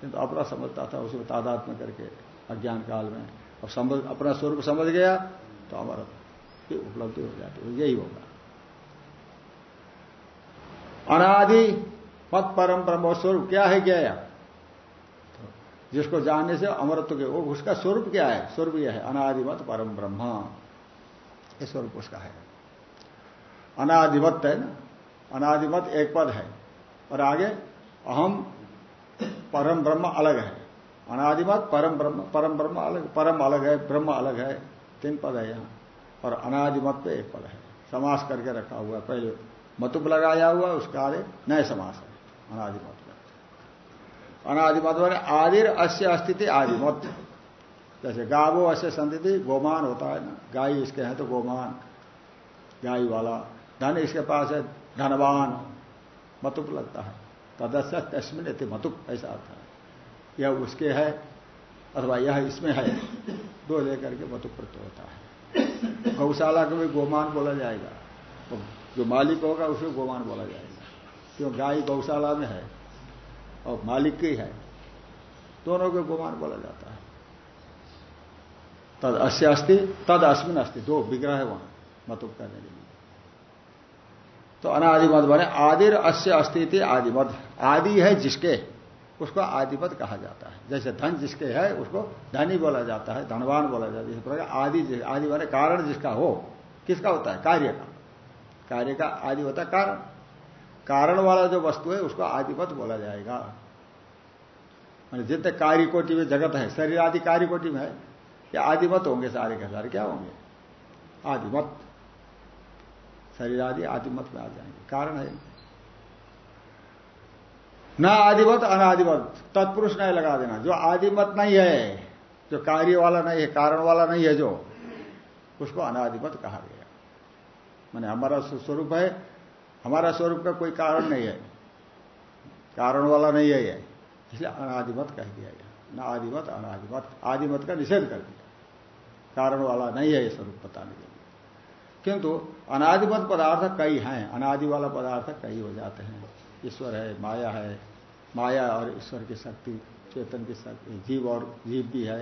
किंतु तो अपना समझता था उसको तादाद में करके अज्ञान काल में। अब समझ, अपना स्वरूप समझ गया तो अमर की उपलब्धि हो जाती है। यही होगा। अनादि मत परम ब्रह्म स्वरूप क्या है क्या है जिसको जानने से अमरत्व के, वो उसका स्वरूप क्या है? स्वरूप यह है अनादिमत परम ब्रह्म। ये स्वरूप उसका है। अनादिमत है ना? अनादिमत एक पद है। और आगे? अहम परम ब्रह्म अलग है। अनादिमत परम ब्रह्म परम ब्रह्म अलग, परम अलग है, ब्रह्म अलग है, तीन पद है यहाँ। और अनादिमत पे एक पद है। समास करके रखा हुआ है। पहले मतुप लगाया हुआ उसका आगे नए समास है। अनादिमत में अनादिमत मैंने आदिर अस्य अस्थिति आदिमत जैसे गावो अस्य संतिथि गोमान होता है ना। गाय इसके हैं तो गोमान। गाय वाला। धन इसके पास है, धनवान। मतुप लगता है। तदस्य तस्मिन मतुप ऐसा अर्थ है। यह उसके है, अथवा यह इसमें है, दो लेकर के मतुक प्रत्यय होता है। गौशाला को भी गोमान बोला जाएगा। तो जो मालिक होगा उसको गोमान बोला जाएगा। क्यों? गाय गौशाला में है? और मालिक की है। दोनों को गोमान बोला जाता है। तद अस्य अस्थि तद अश्विन अस्थि दो विग्रह है वहाँ मतुप करने के लिए। तो अनादिमत बने आदिर अस्य अस्थिति आदिमत आदि है जिसके, उसको आदिपद कहा जाता है। जैसे धन जिसके है, उसको धनी बोला जाता है, धनवान बोला जाता है। प्रकार आदि आदि माने कारण जिसका हो, किसका होता है? कार्य का। कार्य का आदि होता है कारण। कारण वाला जो वस्तु है, उसको आदिपद बोला जाएगा। मैंने जितने कार्य कोटि में जगत है, शरीर आदि कार्य कोटि में है, या आदिमत होंगे सारे के सारे। क्या होंगे? आदिमत। शरीर आदि आदिमत में आ जाएँगे। कारण है। न आदिवत, अनादिवत। तत्पुरुष नहीं लगा देना। जो आदिमत नहीं है, जो कार्य वाला नहीं है, कारण वाला नहीं है जो, उसको अनादिमत कहा गया। मैंने हमारा स्वरूप है, हमारा स्वरूप का कोई कारण नहीं है। कारण वाला नहीं है यह इसलिए अनादिमत कह दिया गया। न आदिमत अनादिमत आदिमत का निषेध कर दिया। कारण वाला नहीं है ये स्वरूप बताने के लिए। किंतु अनादिमत पदार्थ कई हैं। अनादि वाला पदार्थ कई हो जाते हैं। ईश्वर है, माया है माया और ईश्वर की शक्ति, चेतन की शक्ति, जीव और जीव भी है,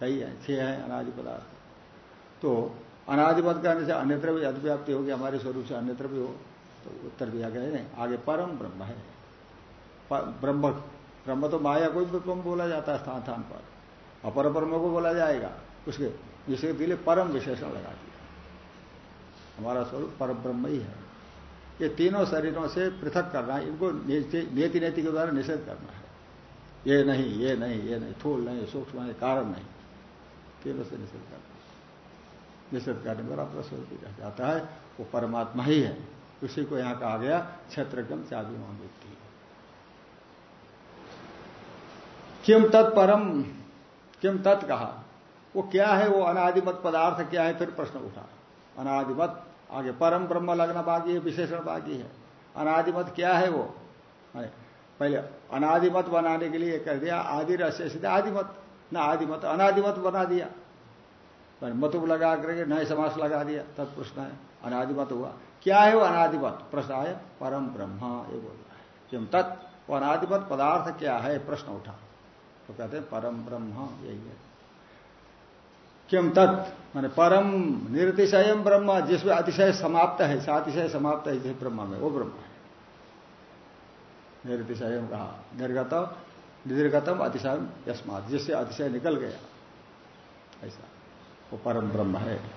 कई है, छह है अनादि पदार्थ। तो अनादिपद करने से अन्यत्र भी अतिव्याप्ति होगी, हमारे स्वरूप से अन्यत्र भी हो तो उत्तर दिया गया नहीं, आगे परम ब्रह्म है। ब्रह्म ब्रह्म तो माया को भी ब्रह्म बोला जाता है स्थान स्थान पर। अपर ब्रह्म को बोला जाएगा, उसके जिसके दिले परम विशेषण लगा दिया। हमारा स्वरूप पर ब्रह्म ही है। ये तीनों शरीरों से पृथक करना इनको नेति नेति के द्वारा निषेध करना है। ये नहीं ये नहीं ये नहीं, थूल नहीं, सूक्ष्म नहीं, कारण नहीं। तीनों से निषेध करना निषेध करने पर अपना स्वरूप रह जाता है, वो परमात्मा ही है। उसी को यहाँ कहा गया क्षत्रगम चाबी व्यक्ति किम तत्परम किम तत् कहा? वो क्या है, वो अनादिमत पदार्थ क्या है, फिर प्रश्न उठा। अनादिमत आगे परम ब्रह्म लगना बाकी है, विशेषण बाकी है। अनादिमत क्या है वो? पहले अनादिमत बनाने के लिए कर दिया, आदि रस्य आदिमत। ना आदिमत, अनादिमत बना दिया। मतुब लगा करके नए समास लगा दिया, तब प्रश्न है, अनादिमत हुआ। क्या है वो अनादिमत? प्रश्न आया, परम ब्रह्म, ये बोल रहा है। क्यों तत्? अनादिमत पदार्थ क्या है? प्रश्न उठा। तो कहते हैं, परम ब्रह्म, यही है। किम तत्? मान परम निर्तिशय ब्रह्म, जिसमें अतिशय समाप्त है सातिशय समाप्त है जिस ब्रह्म में, वो ब्रह्म है। निर्तिशय कहा निर्गत, निर्गतम अतिशय यस्मात, जिससे अतिशय निकल गया। ऐसा। वो परम ब्रह्म है।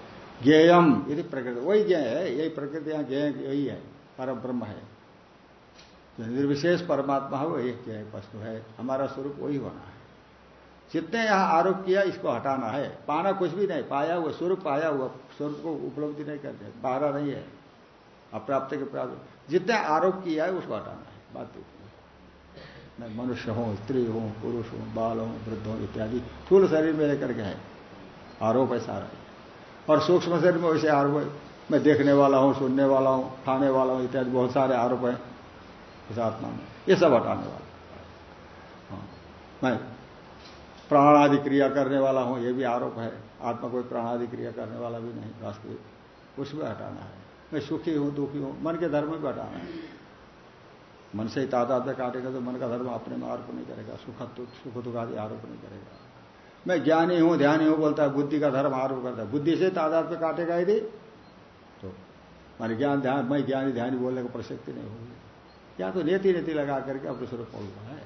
ज्ञेयम यदि प्रकृति। वही ज्ञ है, यही प्रकृति यहाँ ज्ञ यही है। परम ब्रह्म है। जो निर्विशेष परमात्मा है एक ज्ञ वस्तु है। हमारा स्वरूप वही होना है। जितने यहाँ आरोप किया, इसको हटाना है। पाना कुछ भी नहीं, पाया हुआ, स्वरूप पाया हुआ, स्वरूप को उपलब्धि नहीं करते बारह नहीं है। अप्राप्त के प्राप्त। जितने आरोप किया है, उसको हटाना है। बात मैं मनुष्य हूँ, स्त्री हूँ, पुरुष हूँ, बाल हूँ, वृद्ध हूँ, इत्यादि। स्थूल शरीर में लेकर के है। आरोप है सारा। और सूक्ष्म शरीर में वैसे आरोप है। मैं देखने वाला हूँ, सुनने वाला हूँ खाने वाला हूँ, इत्यादि। बहुत सारे आरोप है। इस आत्मा में। ये सब हटाने वाला। हाँ। मैं प्राणादि क्रिया करने वाला हूँ, ये भी आरोप है। आत्मा कोई प्राणादि क्रिया करने वाला भी नहीं, वास्तविक। उसमें हटाना है। मैं सुखी हूँ, दुखी हूँ, मन के धर्म में हटाना है। मन से ही तादाद में काटेगा तो मन का धर्म अपने में आरोप नहीं करेगा। सुख सुख दुख आदि आरोप नहीं करेगा। मैं ज्ञानी हूँ, ध्यानी हूँ बोलता है, बुद्धि का धर्म आरोप करता है। बुद्धि से पे काटेगा यदि तो मान ज्ञान, ध्यान, मैं ज्ञानी, ध्यानी बोलने को प्रसक्ति नहीं होगी। या तो नेति नेति लगा करके अपने स्वरूप बोल रहा है।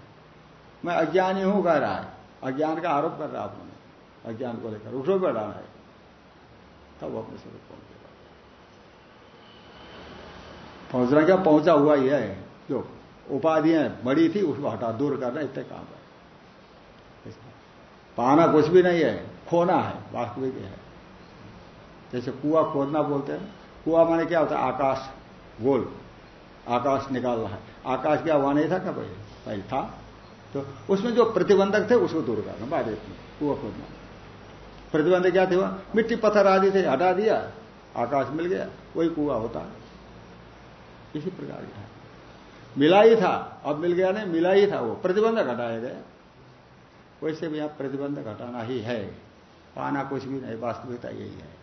मैं अज्ञानी हूँ, कह रहा है। अज्ञान का आरोप कर रहा है आपने अज्ञान को लेकर उसको भी हटाना है। तब अपने स्वरूप पहुँच गया पहुँचना क्या? पहुँचा हुआ ही है। जो उपाधियाँ बड़ी थी उसको हटा दूर करना, इतने काम है। पाना कुछ भी नहीं है। खोना है, वास्तविक है। जैसे कुआ खोदना बोलते हैं कुआ माने क्या होता है? आकाश, गोल। आकाश निकालना है। आकाश क्या हुआ? नहीं था क्या पहले पहले था। तो उसमें जो प्रतिबंधक थे, उसको दूर करना बाद में कुआ खोदना प्रतिबंधक क्या थे वहाँ? मिट्टी, पत्थर आदि थे हटा दिया, आकाश मिल गया, वही कुआ होता। इसी प्रकार का मिला ही था, अब मिल गया नहीं मिला ही था वो। प्रतिबंधक हटाया गया वैसे भी आप प्रतिबंध घटाना ही है। पाना कुछ भी नहीं, वास्तविकता यही है।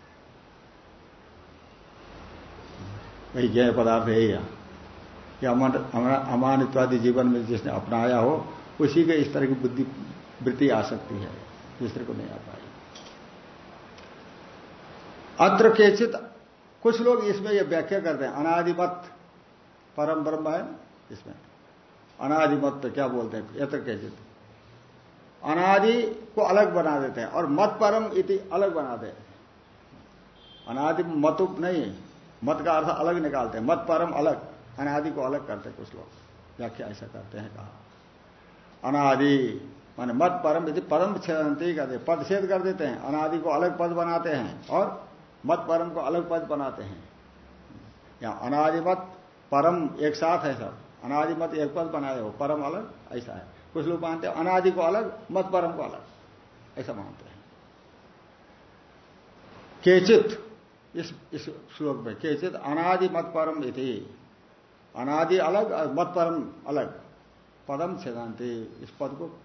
वही ज्ञ पदार्थ है यही कि अमानित्वादी जीवन में जिसने अपनाया हो उसी के इस तरह की बुद्धि, वृत्ति आ सकती है दूसरे को नहीं आ पाई। अत्र केचित, कुछ लोग इसमें यह व्याख्या करते हैं अनादिमत परम ब्रह्म है इसमें। अनादिमत तो क्या बोलते हैं? यत्र केचित। अनादि को अलग बना देते हैं, और मत परम इति अलग बनाते हैं। अनादि मतुप नहीं, मत का अर्थ अलग निकालते हैं, मत परम अलग, अनादि को अलग करते हैं कुछ लोग। व्याख्या ऐसा करते हैं, कहा। अनादि, माने मत परम यदि परम छेदंती करते पद छेद कर देते हैं, अनादि को अलग पद बनाते हैं और मत परम को अलग पद बनाते हैं। या अनादिमत परम एक साथ है सब। अनादिमत एक पद बनाए हो, परम अलग, ऐसा है। कुछ लोग मानते हैं अनादि को अलग, मत परम को अलग, ऐसा मानते हैं। केचित, इस इस श्लोक में केचित अनादि मत परम इति। अनादि अलग और मत परम अलग। पदम छेदांति, इस पद को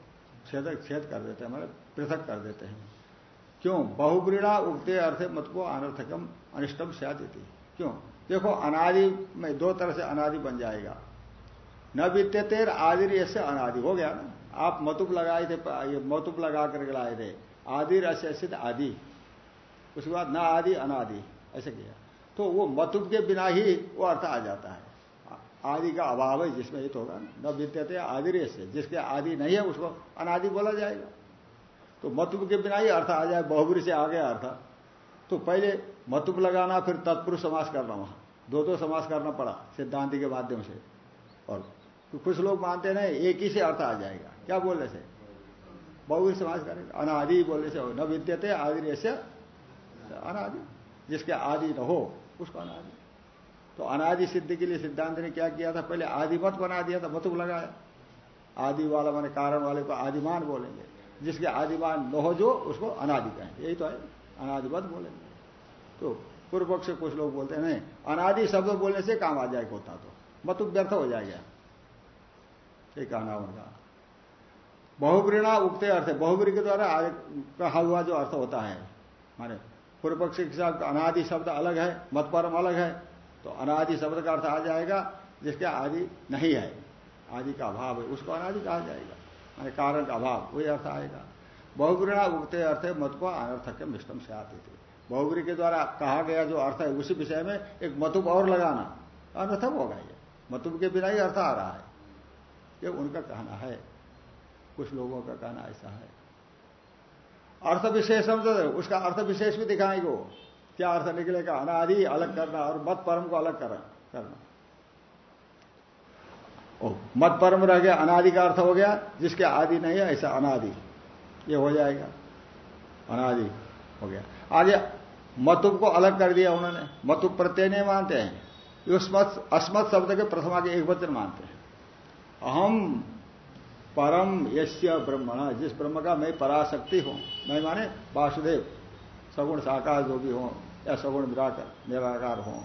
छेद छेद कर देते हैं मतलब पृथक कर देते हैं। क्यों? बहुग्रीणा उगते अर्थ मत को अनर्थकम अनिष्टम स्यादिति क्यों? देखो, अनादि में दो तरह से अनादि बन जाएगा। न बीतते तेर आदिर ऐसे अनादि। हो गया ना? आप मतुप लगाए थे, ये मतुप लगा कर लाए थे। आदिर ऐसे आदि। उसके बाद न आदि, अनादि। ऐसे किया। तो वो मतुप के बिना ही वो अर्थ आ जाता है। आदि का अभाव है जिसमें हित होगा न। विद्यते, आदि से। जिसके आदि नहीं है, उसको अनादि बोला जाएगा। तो मतुब के बिना ही अर्थ आ जाए, बहुबरी से आ गया अर्थ। तो पहले मतुब लगाना, फिर तत्पुरुष समास करना वहाँ। दो दो समास करना पड़ा सिद्धांति के माध्यम से। और तो कुछ लोग मानते नहीं एक ही से अर्थ आ जाएगा। क्या बोलने से? बहुबरी समास करेगा अनादि बोलने से न विद्यते, आदि से अनादि। जिसके आदि न हो, उसको अनादि। तो अनादि सिद्धि के लिए सिद्धांत ने क्या किया था? पहले आदि मत बना दिया था मतुब लगाया। आदि वाला माने कारण वाले को आदिमान बोलेंगे। जिसके आदिमान न हो जो, उसको अनादि कहेंगे। यही तो है। अनादिवत बोलेंगे। तो पूर्व पक्ष कुछ लोग बोलते हैं, नहीं, अनादि शब्द बोलने से काम आ जाएगा होता तो। मतुक व्यर्थ हो जाएगा। ये कहना उनका। बहुब्रीणा उगते अर्थ। है के द्वारा कहा हुआ जो अर्थ होता है। माने पूर्व पक्ष के साथ अनादि शब्द अलग है मत परम अलग है। तो अनादि शब्द का अर्थ आ जाएगा, जिसके आदि नहीं है। आदि का अभाव है, उसको अनादि कहा जाएगा। माने कारण का अभाव, वही अर्थ आएगा। बहुग्रीणा उगते अर्थ है मत को अनर्थक मिष्टम से आते थे बहुग्री के द्वारा कहा गया जो अर्थ है, उसी विषय में एक मतुब और लगाना। अनर्थक होगा ये। मतुब के बिना ही अर्थ आ रहा है। ये उनका कहना है। कुछ लोगों का कहना ऐसा है। अर्थ विशेष तो उसका अर्थ विशेष भी दिखाएँगे वो। क्या अर्थ निकलेगा अनादि अलग करना और मत परम को अलग करना। ओ, मत परम रह गया अनादि का अर्थ हो गया जिसके आदि नहीं है ऐसा अनादि। ये हो जाएगा। अनादि हो गया। आगे मतुब को अलग कर दिया उन्होंने। मतुब प्रत्यय नहीं मानते हैं। युष्मत अस्मत शब्द के प्रथमा के एक वचन मानते हैं। अहम परम यश्य ब्रह्मण जिस ब्रह्म का मैं पराशक्ति हूँ मैं माने वासुदेव सगुण साकार जो भी हो या सगुण विराट निराकार हो।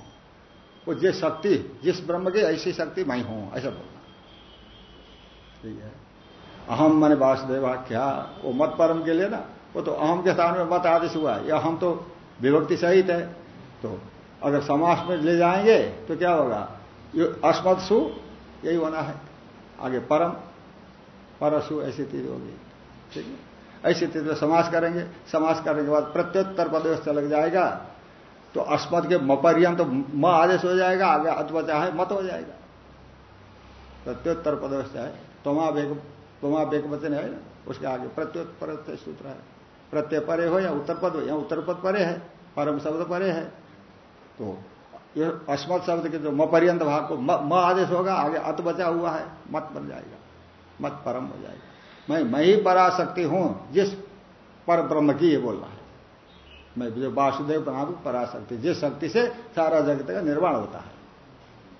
वो जिस शक्ति, जिस ब्रह्म की ऐसी शक्ति मैं हूँ, ऐसा बोलना। ठीक है? अहम माने वासुदेव क्या वो मत परम के लिए ना, वो तो अहम के स्थान में मत आदेश हुआ या हम तो विभक्ति सहित है तो अगर समास में ले जाएँगे तो क्या होगा? अस्मत सु, यही होना है। आगे परम, परसु, ऐसी स्थिति होगी। ठीक है? ऐसी स्थिति में समास करेंगे। समास करने के बाद प्रत्युत्तर पदव्यवस्था लग जाएगा। तो अस्मद के मपर्यंत तो म आदेश हो जाएगा, आगे अद्वचा है मत हो जाएगा। प्रत्युत्तर पदवस्था है। तोमा बेग तोमा बेग वचन है उसके आगे प्रत्युत्तर सूत्र है। प्रत्यय परे हो या उत्तर पद हो, या उत्तर पद परे है, परम शब्द परे है। तो ये अस्मत शब्द के जो म पर्यंत भाग को म आदेश होगा, आगे अत बचा हुआ है, मत बन जाएगा। मत परम हो जाएगा। मैं मैं ही पराशक्ति हूँ, जिस पर ब्रह्म की ये बोल रहा है मैं जो वासुदेव बना दू पराशक्ति, जिस शक्ति से सारा जगत का निर्माण होता है।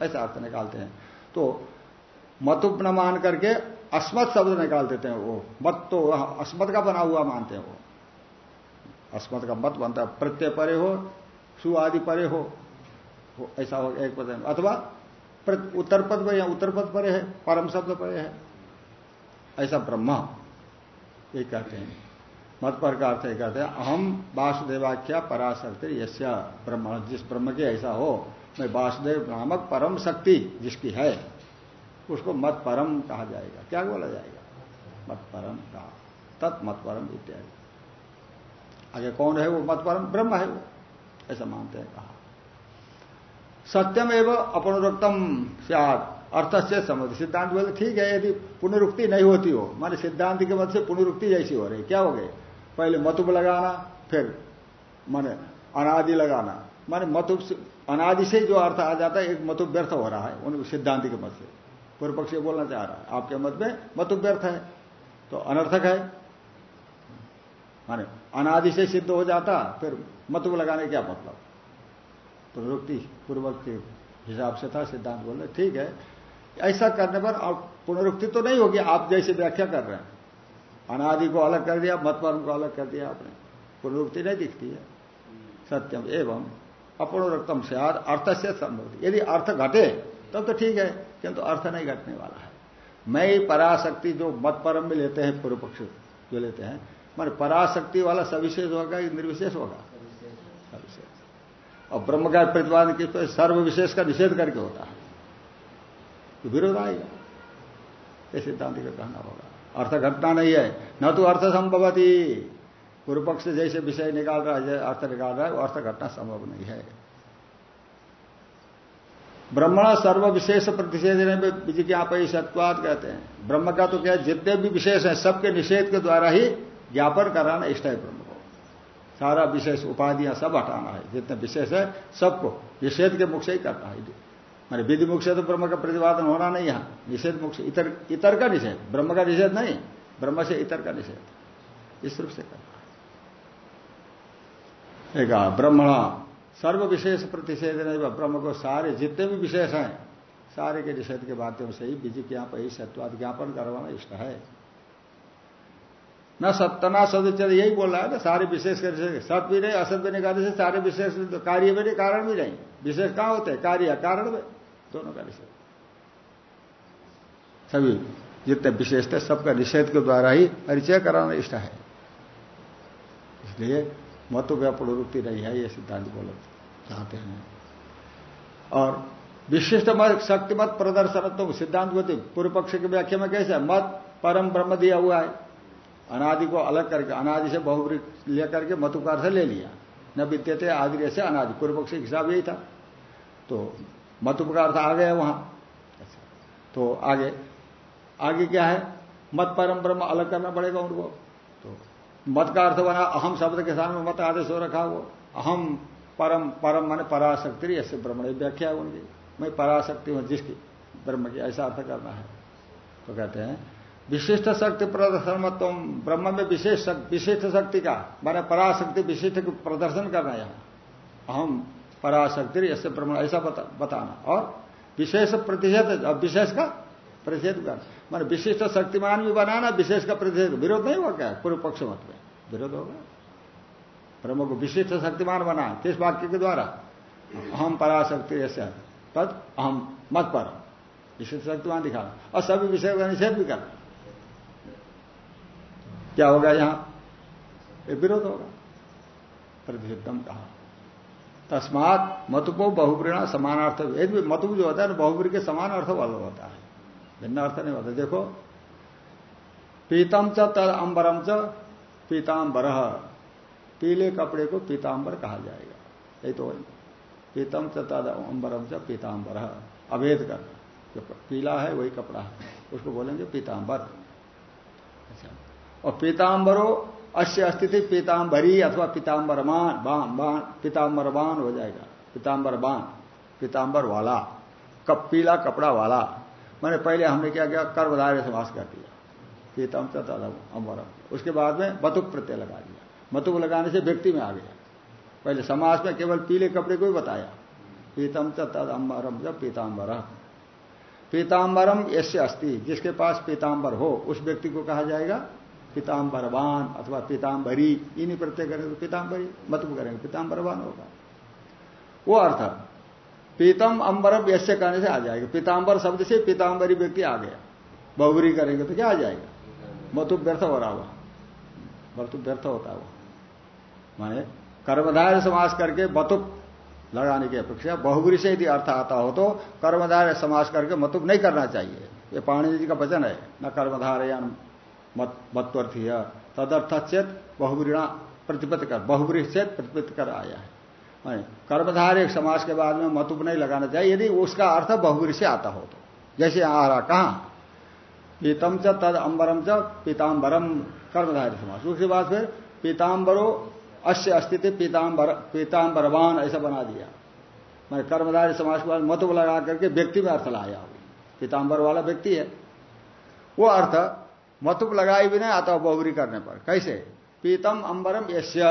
ऐसा अर्थ निकालते हैं। तो मतुप न मान करके अस्मत शब्द निकाल देते हैं वो। मत तो अस्मत का बना हुआ मानते हैं वो। अस्मत का मत बनता है, प्रत्यय परे हो सु आदि परे हो। ऐसा हो, एक पद अथवा उत्तर पद पर या उत्तर पद परे है, परम शब्द परे है। ऐसा ब्रह्मा, ये कहते हैं। मत पर का अर्थ कहते हैं अहम वासुदेवाख्या पराशक्ति यश्या ब्रह्म, जिस ब्रह्म के ऐसा हो, मैं वासुदेव नामक परम शक्ति जिसकी है, उसको मत परम कहा जाएगा। क्या बोला जाएगा? मत परम कहा। तत् मत परम इत्यादि। आगे कौन है वो मत परम? ब्रह्म है वो। ऐसा मानते हैं, कहा। सत्यम एवं अपनुरक्तम सियाद अर्थ से समझ। सिद्धांत बोलते, ठीक है, यदि पुनरुक्ति नहीं होती हो, माने सिद्धांत के मत से पुनरुक्ति जैसी हो रही क्या हो गए पहले मतुब लगाना, फिर माने अनादि लगाना। माने मतुब अनादि से जो अर्थ आ जाता है, एक मतुब व्यर्थ हो रहा है, उन सिद्धांति के मत से। पूर्व पक्ष बोलना चाह रहा है, आपके मत में मतुब व्यर्थ है तो अनर्थक है। माने अनादि से सिद्ध हो जाता, फिर मतुब लगाने क्या मतलब? पुनरुक्ति पूर्वक के हिसाब से था, सिद्धांत बोल ठीक है। ऐसा करने पर पुनरुक्ति तो नहीं होगी, आप जैसे व्याख्या कर रहे हैं। अनादि को अलग कर दिया मत परम को अलग कर दिया आपने। पुनरुक्ति नहीं दिखती है सत्यम एवं अपुनरुक्तम से अर्थ से संभव यदि अर्थ घटे, तब तो ठीक है, किंतु तो अर्थ नहीं घटने वाला है। मैं ही पराशक्ति जो मत परम में लेते हैं, पूर्व पक्ष जो लेते हैं, मान पराशक्ति वाला सविशेष होगा कि निर्विशेष होगा? सविशेष। और ब्रह्म का प्रतिपादन किस पर सर्व विशेष का निषेध करके होता है। तो विरोध आएगा। ये सिद्धांत का कहना होगा। अर्थ घटना नहीं है। न तो अर्थ संभवती। पूर्व पक्ष जैसे विषय निकाल रहा है अर्थ निकाल रहा है, वो अर्थ घटना संभव नहीं है। ब्रह्मण सर्व विशेष विजिज्ञापयी सत्वाद कहते हैं। ब्रह्म का तो क्या जितने भी विशेष हैं, सबके निषेध के द्वारा ही ज्ञापन कराना इष्ट है ब्रह्म को। सारा विशेष उपाधियाँ सब हटाना है। जितने विशेष है, सबको निषेध के मुख से ही करना है। मैंने विधि मुख से तो ब्रह्म का प्रतिपादन होना नहीं यहाँ। निषेध मुख से इतर इतर का निषेध। ब्रह्म का निषेध नहीं। ब्रह्म से इतर का निषेध। इस रूप से करना। है एक ब्रह्मणा, सर्व विशेष प्रतिषेध नहीं ब्रह्म को सारे जितने भी विशेष हैं, सारे के निषेध के माध्यम से ही विधि ज्ञापन सत्वाद ज्ञापन करवाना इष्ट है। न सत्तना सदुचर यही बोल रहा है ना, सारे विशेष कर सत भी नहीं, असत भी नहीं कहने से सारे विशेष कार्य भी नहीं, कारण भी नहीं। विशेष कहाँ होते हैं? कार्य कारण में। दोनों का निषेध। सभी जितने विशेष थे, सबका निषेध के द्वारा ही परिचय कराना इष्ट है। इसलिए महत्व का प्रवृत्ति नहीं है, ये सिद्धांत बोल चाहते हैं। और विशिष्ट मत शक्तिमत प्रदर्शन तो सिद्धांत को पूर्व पक्ष की व्याख्या में कैसे? मत, परम ब्रह्म दिया हुआ है। अनादि को अलग करके, अनादि से बहुवरी लेकर के मतुकार से ले लिया। न विद्यते आदि से अनादि। पूर्व पक्ष हिसाब यही था। तो मतुपकार आ गया वहाँ। तो आगे आगे क्या है? मत परम ब्रह्म अलग करना पड़ेगा उनको। तो मत का अर्थ बना अहम शब्द के सामने मत आदेश हो रखा वो। अहम परम परम माने पराशक्ति ऐसे ब्रह्म व्याख्या है उनकी। मैं पराशक्ति हूँ, जिसकी ब्रह्म की, ऐसा अर्थ करना है। तो कहते हैं, विशिष्ट शक्ति प्रदर्शन मत ब्रह्म में विशेष विशिष्ट शक्ति का, माने पराशक्ति विशिष्ट प्रदर्शन करना यहाँ। अहम पराशक्ति ऐसे ब्रह्म ऐसा बता, बताना। और विशेष प्रतिषेध विशेष का प्रतिषेध करना। मान विशिष्ट शक्तिमान भी बनाना विशेष का प्रतिषेध। विरोध नहीं होगा क्या? पूर्व पक्ष मत में। विरोध होगा। ब्रह्म को विशिष्ट शक्तिमान बना किस वाक्य के द्वारा? अहम पराशक्ति ऐसे। तद अहम मत पर। विशिष्ट शक्तिमान दिखाना। और सभी विषय का निषेध भी करना। क्या होगा यहाँ? विरोध होगा। प्रतिषिद्धम कहा। तस्मात मतुपो बहुप्रीणा समानार्थ यदि मतुप जो होता है ना बहुप्री के समान अर्थ वाला होता है। भिन्न अर्थ नहीं होता। देखो, पीतम च तद अंबरम च पीताम्बर पीले कपड़े को पीताम्बर कहा जाएगा। यही तो पीतम च तद अंबरम च पीताम्बर अभेद करना जो पीला है, वही कपड़ा है। उसको बोलेंगे पीताम्बर अच्छा। और पीताम्बरो अश्य अस्थिति पीताम्बरी अथवा पीताम्बरमान बान बान पीताम्बरबान हो जाएगा। पीताम्बर बान पीताम्बर वाला कप, पीला कपड़ा वाला मैंने पहले हमने क्या किया? कर्मधार्य समास कर दिया। पीतम तदम अम्बरम उसके बाद में मतुक प्रत्यय लगा दिया। मतुक लगाने से व्यक्ति में आ गया। पहले समाज में केवल पीले कपड़े को ही बताया। पीतम तद अम्बरम जब पीताम्बर। पीताम्बरम ऐसे अस्थि जिसके पास पीताम्बर हो, उस व्यक्ति को कहा जाएगा? पीताम्बरवान अथवा पीताम्बरी, इन्हीं प्रत्यय करेंगे तो पीताम्बरी मतुक करेंगे, पीताम्बरवान होगा। वो अर्थ पीतम अंबरम यश्य कहने से आ जाएगा। पीताम्बर शब्द से पीताम्बरी व्यक्ति आ गया। बहुबरी करेंगे तो क्या आ जाएगा? मतु व्यर्थ हो रहा हुआ मतु व्यर्थ होता हुआ माने कर्मधार समास करके मतुक लगाने की अपेक्षा बहुबरी से यदि अर्थ आता हो तो कर्मधार समास करके मतुक नहीं करना चाहिए। ये पाणी जी का वचन है, न कर्मधार या मत्वर्थी तदर्थ चेत बहुबरीणा प्रतिपत्ति कर बहुबरी चेत प्रतिपत्ति कर आया है। कर्मधार समाज के बाद में मतुप नहीं लगाना चाहिए, यदि उसका अर्थ बहुबरी से आता हो तो। जैसे आ रहा कहा? पीतम च तद अंबरम च पीताम्बरम कर्मधारी समाज। उसके बाद फिर पीताम्बरो अश्य अस्तित्व पीताम्बर पीताम्बरवान ऐसा बना दिया। मैं कर्मधारी समाज के बाद मतुप लगा करके व्यक्ति में अर्थ लाया पीताम्बर वाला व्यक्ति है। वो अर्थ मतुप लगाई भी नहीं आता बहुबरी करने पर। कैसे? पीतम अंबरम यश्य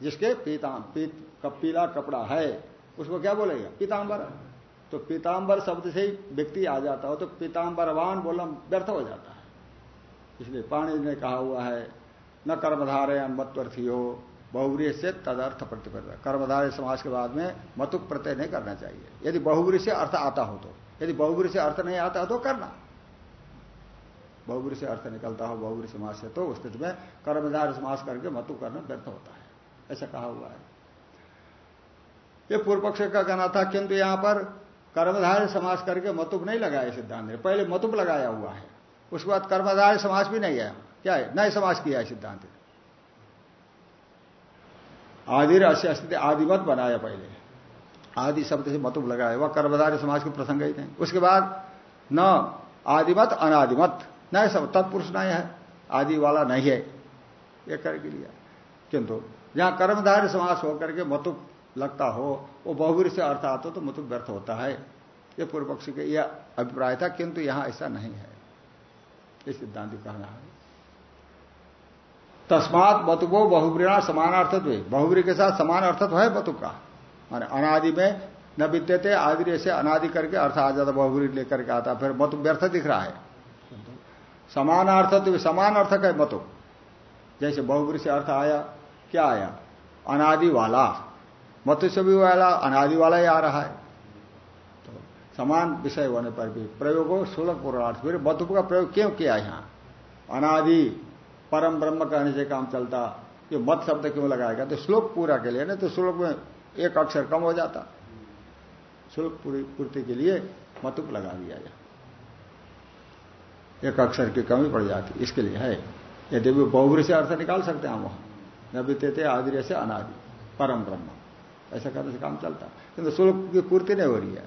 जिसके पीताम पीत पीला कपड़ा है, उसको क्या बोलेगा? पीताम्बर तो पीताम्बर शब्द से ही व्यक्ति आ जाता हो तो पीताम्बरवान बोलना व्यर्थ हो जाता है। इसलिए पाणी ने कहा हुआ है, न कर्मधारे मत्वर्थी हो बहुवरी से तदर्थ प्रतिपद। कर्मधारय समाज के बाद में मतुक प्रत्यय नहीं करना चाहिए। यदि बहुवरी से अर्थ आता हो तो यदि बहुवरी से अर्थ नहीं आता तो करना। बहुवरी से अर्थ निकलता हो बहुवरी समाज से तो उस स्थिति में कर्मधार समाज करके मतु करना व्यर्थ होता है। ऐसा कहा हुआ है। ये पूर्व पक्ष का कहना था, किंतु यहाँ पर कर्मधार्य समास करके मतुब नहीं लगाया सिद्धांत ने। पहले मतुब लगाया हुआ है। उसके बाद कर्मधार्य समास भी नहीं है। क्या है? नए समास किया है सिद्धांत ने। आदि अस्थिति आदिमत बनाया पहले। आदि शब्द से मतुब लगाया। वह कर्मधारी समाज के प्रसंग ही नहीं। उसके बाद न आदिमत अनादिमत न सब तत्पुरुष नहीं है, आदि वाला नहीं है। ये करके लिया। किंतु जहाँ कर्मधारी समास होकर के मतुब लगता हो, वो बहुवीर से अर्थ आता तो मतुब व्यर्थ होता है। ये पूर्व पक्षी का यह अभिप्राय था, किंतु यहाँ ऐसा नहीं है। ये सिद्धांत कहना है। तस्मात मतुबो बहुब्रीणा समानार्थ बहुब्री के साथ समान अर्थ तो है मतुब का। माने अनादि में न विद्यते आदि से अनादि करके अर्थ आ जाता बहुब्री लेकर के आता, फिर मतुब व्यर्थ दिख रहा है। समानार्थ तो समान अर्थक है मतुब जैसे बहुब्री से अर्थ आया, क्या आया? अनादि वाला। मत से भी वाला, अनादि वाला ही आ रहा है। तो समान विषय होने पर भी प्रयोग हो, सुलभ पूर्णार्थ। फिर मतुब का प्रयोग क्यों किया यहाँ? अनादि, परम ब्रह्म कहने से काम चलता। ये मत शब्द क्यों लगाएगा? तो श्लोक पूरा के लिए ना तो श्लोक में एक अक्षर कम हो जाता। श्लोक पूर्ति के लिए मतुप लगा दिया जाए एक अक्षर की कमी पड़ जाती, इसके लिए है। यदि भी बहुग्री से अर्थ निकाल सकते हैं, हम वहाँ। न बीते आदि से अनादि, परम ब्रह्म। ऐसा करने से काम चलता किंतु श्लोक की पूर्ति नहीं हो रही है।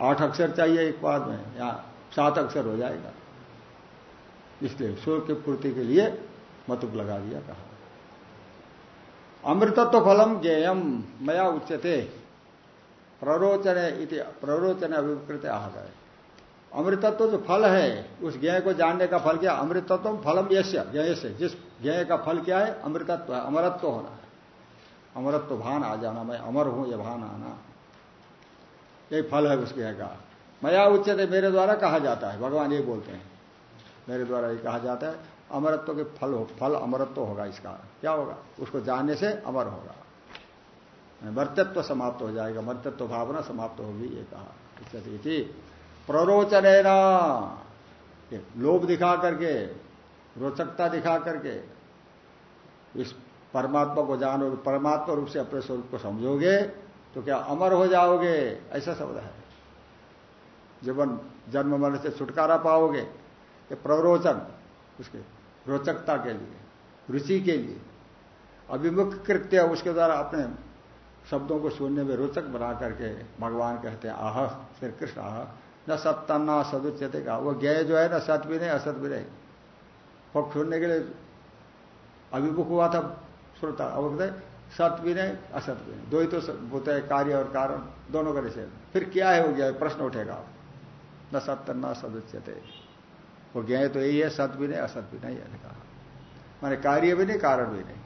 आठ अक्षर चाहिए एक बार में यहाँ सात अक्षर हो जाएगा। इसलिए शुल्क की पूर्ति के लिए मतुप लगा दिया कहा। अमृतत्व फलम ज्ञेयम, मया उच्चते प्ररोचन प्ररोचने अभिकृत आह गए। अमृतत्व जो फल है, उस ज्ञ को जानने का फल क्या? अमृतत्व फलम यश ज्ञ से जिस ज्ञ का फल क्या है? अमृतत्व है अमरत्व होना है। अमरत्व भान आ जाना, मैं अमर हूँ यह भान आना। यही फल है उस ज्ञ का। मया उच्चते मेरे द्वारा कहा जाता है। भगवान ये बोलते हैं। मेरे द्वारा ये कहा जाता है। अमरत्व के फल हो, फल अमरत्व होगा इसका। क्या होगा? उसको जानने से अमर होगा। मर्तत्व समाप्त हो जाएगा। मर्तत्व भावना समाप्त होगी, ये कहा। थी प्ररोचन लोभ दिखा करके, रोचकता दिखा करके, इस परमात्मा को जानो, परमात्मा रूप से अपने स्वरूप को समझोगे तो क्या अमर हो जाओगे? ऐसा शब्द है। जीवन जन्म मरण से छुटकारा पाओगे, ये प्ररोचन, उसके रोचकता के लिए, रुचि के लिए, अभिमुख कृत्य, उसके द्वारा अपने शब्दों को सुनने में रोचक बना करके भगवान कहते हैं, आह, श्री कृष्ण, आह। न सत्ता न सदुच्यते का वो ज्ञ जो है ना सत भी नहीं असत भी नहीं वो सुनने के लिए अभिमुख हुआ था श्रोता, अब कहते सत भी नहीं असत भी नहीं। दो ही तो होते हैं, कार्य और कारण, दोनों का निषेध। फिर क्या है वो गया प्रश्न उठेगा। न सत्य न सदुच्यते वो ज्ञ तो यही है सत भी नहीं असत भी नहीं है कहा। माने कार्य भी नहीं, कारण भी नहीं।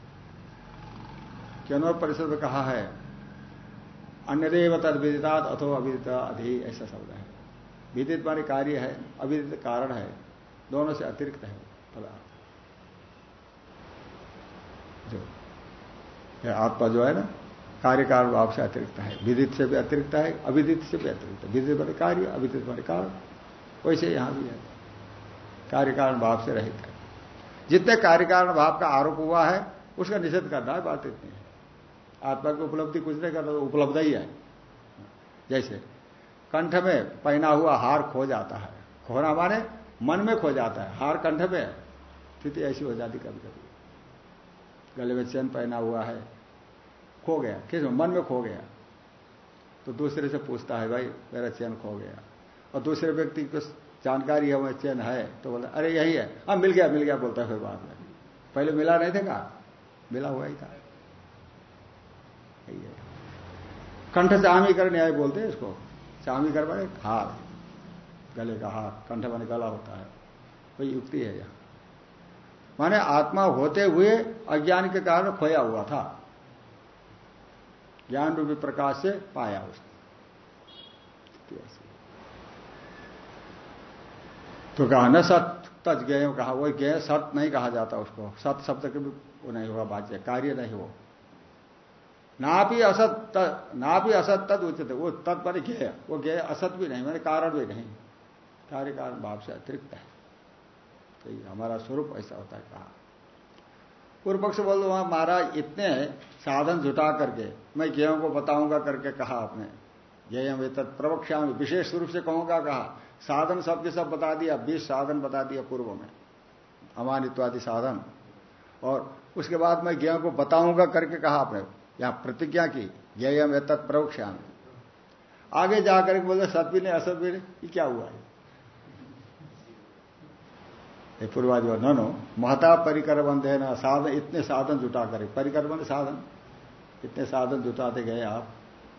क्यों परिषद कहा है अन्य देव तद विदितात अथो अविदित अधि, ऐसा शब्द है। विदित माने कार्य है अविदित कारण है, दोनों से अतिरिक्त है पदार्थ। जो आत्मा जो है ना कार्य कारण भाव से अतिरिक्त है विदित से भी अतिरिक्त है अविदित से भी अतिरिक्त है। विदित बने कार्य अविदित बने कारण, वैसे यहाँ भी है। कार्य कारण भाव से रहित है। जितने कार्य कारण भाव का आरोप हुआ है, उसका निषेध करना है, बात इतनी है। आत्मा की उपलब्धि कुछ नहीं करना तो उपलब्ध ही है। जैसे कंठ में पहना हुआ हार खो जाता है। खोना माने मन में खो जाता है। हार कंठ में। स्थिति ऐसी हो जाती कभी कभी गले में चैन पहना हुआ है। खो गया। किस मन में खो गया। तो दूसरे से पूछता है, भाई, मेरा चैन खो गया। और दूसरे व्यक्ति को जानकारी है, वह चैन है। तो बोला अरे, यही है। हाँ मिल गया मिल गया, बोलता है फिर बाद में। पहले मिला नहीं था कहा? मिला हुआ ही था। यही है। कंठ चामी कर न्याय बोलते हैं इसको। चामी कर बने हार गले का हार, कंठ बने गला होता है। कोई युक्ति है यहाँ। माने आत्मा होते हुए अज्ञान के कारण खोया हुआ था। ज्ञान रूपी प्रकाश से पाया उसने। तो कहा, न सत, तज गए कहा। वो गए सत नहीं कहा जाता उसको। सत शब्द के भी वो नहीं होगा बात कार्य नहीं हो। ना भी असत ना भी असत तद उचित वो तत् पर ज्ञेय वो ज्ञेय असत भी नहीं, मैंने कारण भी नहीं। कार्य कारण भाव से अतिरिक्त है। तो हमारा स्वरूप ऐसा होता है कहा। पूर्व पक्ष बोल वहाँ महाराज इतने साधन जुटा करके, मैं ज्ञों को बताऊँगा करके कहा आपने। ज्ञेय प्रवक्षा विशेष रूप से कहूँगा कहा। साधन सबके सब बता दिया, बीस साधन बता दिया पूर्व में। अमानित्वादि साधन। और उसके बाद मैं ज्ञान को बताऊँगा करके कहा आपने। यहाँ प्रतिज्ञा की ज्ञम तत् प्रवक्ष्याम। आगे जाकर के बोलते, सत भी नहीं, असत भी नहीं क्या हुआ? है पूर्वाज न, नो, महता परिकर बंधे न साधन, इतने साधन जुटा कर परिकर बंध साधन? इतने साधन जुटाते गए आप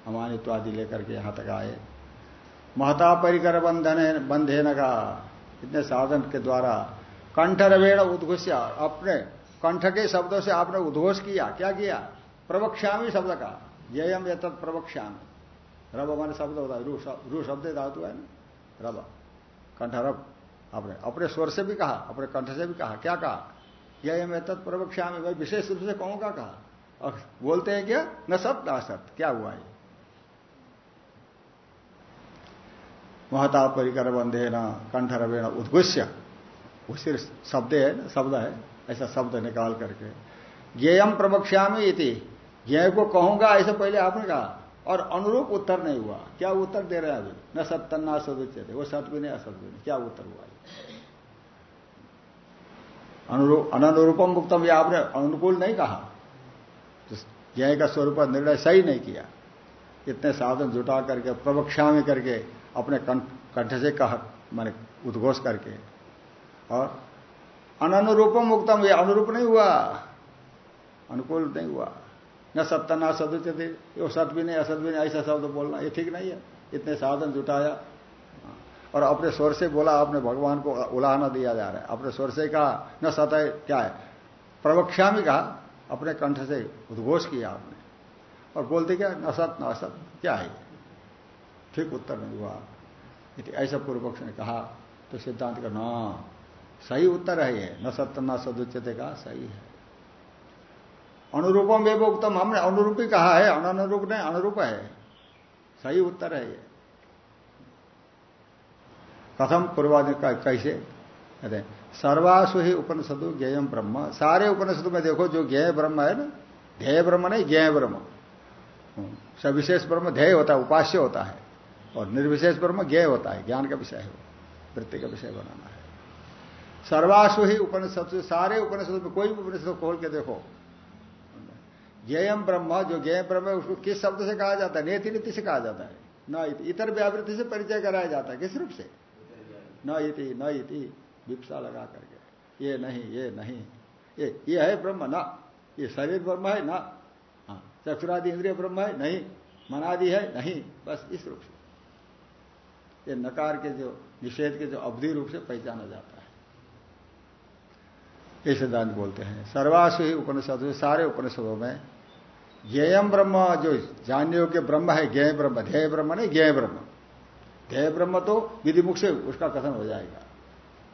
अमानित्व आदि लेकर के यहाँ तक आए। महता परिकर बंधन बंधे न का, इतने साधन के द्वारा कंठ रवेण उद्घोष्या, अपने कंठ के शब्दों से आपने उद्घोष किया, क्या किया? प्रवक्ष्यामी शब्द का। यम ये तत् प्रवक्ष्यामी। रब मान शब्द होता है। रू शब्द धातु है ना? रब कंठ रब आपने अपने स्वर से भी कहा, अपने कंठ से भी कहा। क्या कहा? यह मैं तत् प्रवक्ष्यामी। भाई विशेष रूप से कहूँगा कहा? और बोलते हैं क्या? न सत, न असत। क्या हुआ ये? महता परिकर बंधे न कंठ रवेण उद्घुष्य। उसी शब्द है शब्द है। ऐसा शब्द निकाल करके। ज्ञेयम प्रवक्ष्यामी इति। ज्ञेय को कहूँगा, ऐसे पहले आपने कहा। और अनुरूप उत्तर नहीं हुआ। क्या उत्तर दे रहे हैं अभी? न सत्तन्ना सदुच्य थे वो सत भी नहीं, असत भी नहीं। क्या उत्तर हुआ? अनुरूप अनुरूपम मुक्तम, या आपने अनुकूल नहीं कहा। तो ज्ञ का स्वरूप निर्णय सही नहीं किया। इतने साधन जुटा करके प्रवक्षा में करके, अपने कंठ से कहा, मैंने उद्घोष करके। और अनुरूपम मुक्तम, ये अनुरूप नहीं हुआ। अनुकूल नहीं हुआ। न सत्ता, न सदुच थे वो सत भी नहीं, असत भी नहीं, ऐसा शब्द बोलना, ये ठीक नहीं है। इतने साधन जुटाया। और अपने स्वर से बोला, आपने भगवान को उलाहना दिया जा रहा है। अपने स्वर से कहा, न सत है, क्या है? प्रवक्षा में कहा, अपने कंठ से उद्घोष किया आपने। और बोलते क्या, न सत, न असत, क्या है? ठीक उत्तर नहीं हुआ। ऐसा पूर्व पक्ष ने कहा तो सिद्धांत का न सही उत्तर है ये। न सत्य न सदुच्यते का सही है। अनुरूपम एवं उत्तम हमने अनुरूप ही कहा है अनुरूप नहीं, अनुरूप है। सही उत्तर है ये। कथम पूर्वादि कैसे? कहते हैं, सर्वासु ही उपनिषदु ज्ञेयम ब्रह्म। सारे उपनिषद में देखो, जो ज्ञेय ब्रह्म है ना, ध्येय ब्रह्म नहीं, ज्ञेय ब्रह्म। सविशेष ब्रह्म ध्येय होता है, उपास्य होता है। और निर्विशेष ब्रह्म ज्ञेय होता है, ज्ञान का विषय है वो, वृत्ति का विषय बनाना है। सर्वासु ही उपनिषद, सारे उपनिषद में कोई भी उपनिषद खोल के देखो ज्ञेयम ब्रह्म, जो ज्ञेय ब्रह्म है, उसको किस शब्द से कहा जाता है? नेति नीति से कहा जाता है। न इतर व्यावृत्ति से परिचय कराया जाता है। किस रूप से? न इति न इति। विपसा लगा करके। ये नहीं ये नहीं। ये ये है ब्रह्म, न। ये शरीर ब्रह्म है, ना। हाँ चक्षुरादि इंद्रिय ब्रह्म है, नहीं। मनादि है, नहीं। बस इस रूप से। ये नकार के जो, निषेध के जो अवधि रूप से पहचाना जाता है। ये सिद्धांत बोलते हैं। सर्वासु ही उपनिषद, सारे उपनिषदों में ज्ञेयम ब्रह्म, जो जानने योग्य ब्रह्म है, ज्ञेय ब्रह्म, ध्येय ब्रह्म नहीं, ज्ञेय ब्रह्म। ध्येय ब्रह्म तो विधि मुख से उसका कथन हो जाएगा।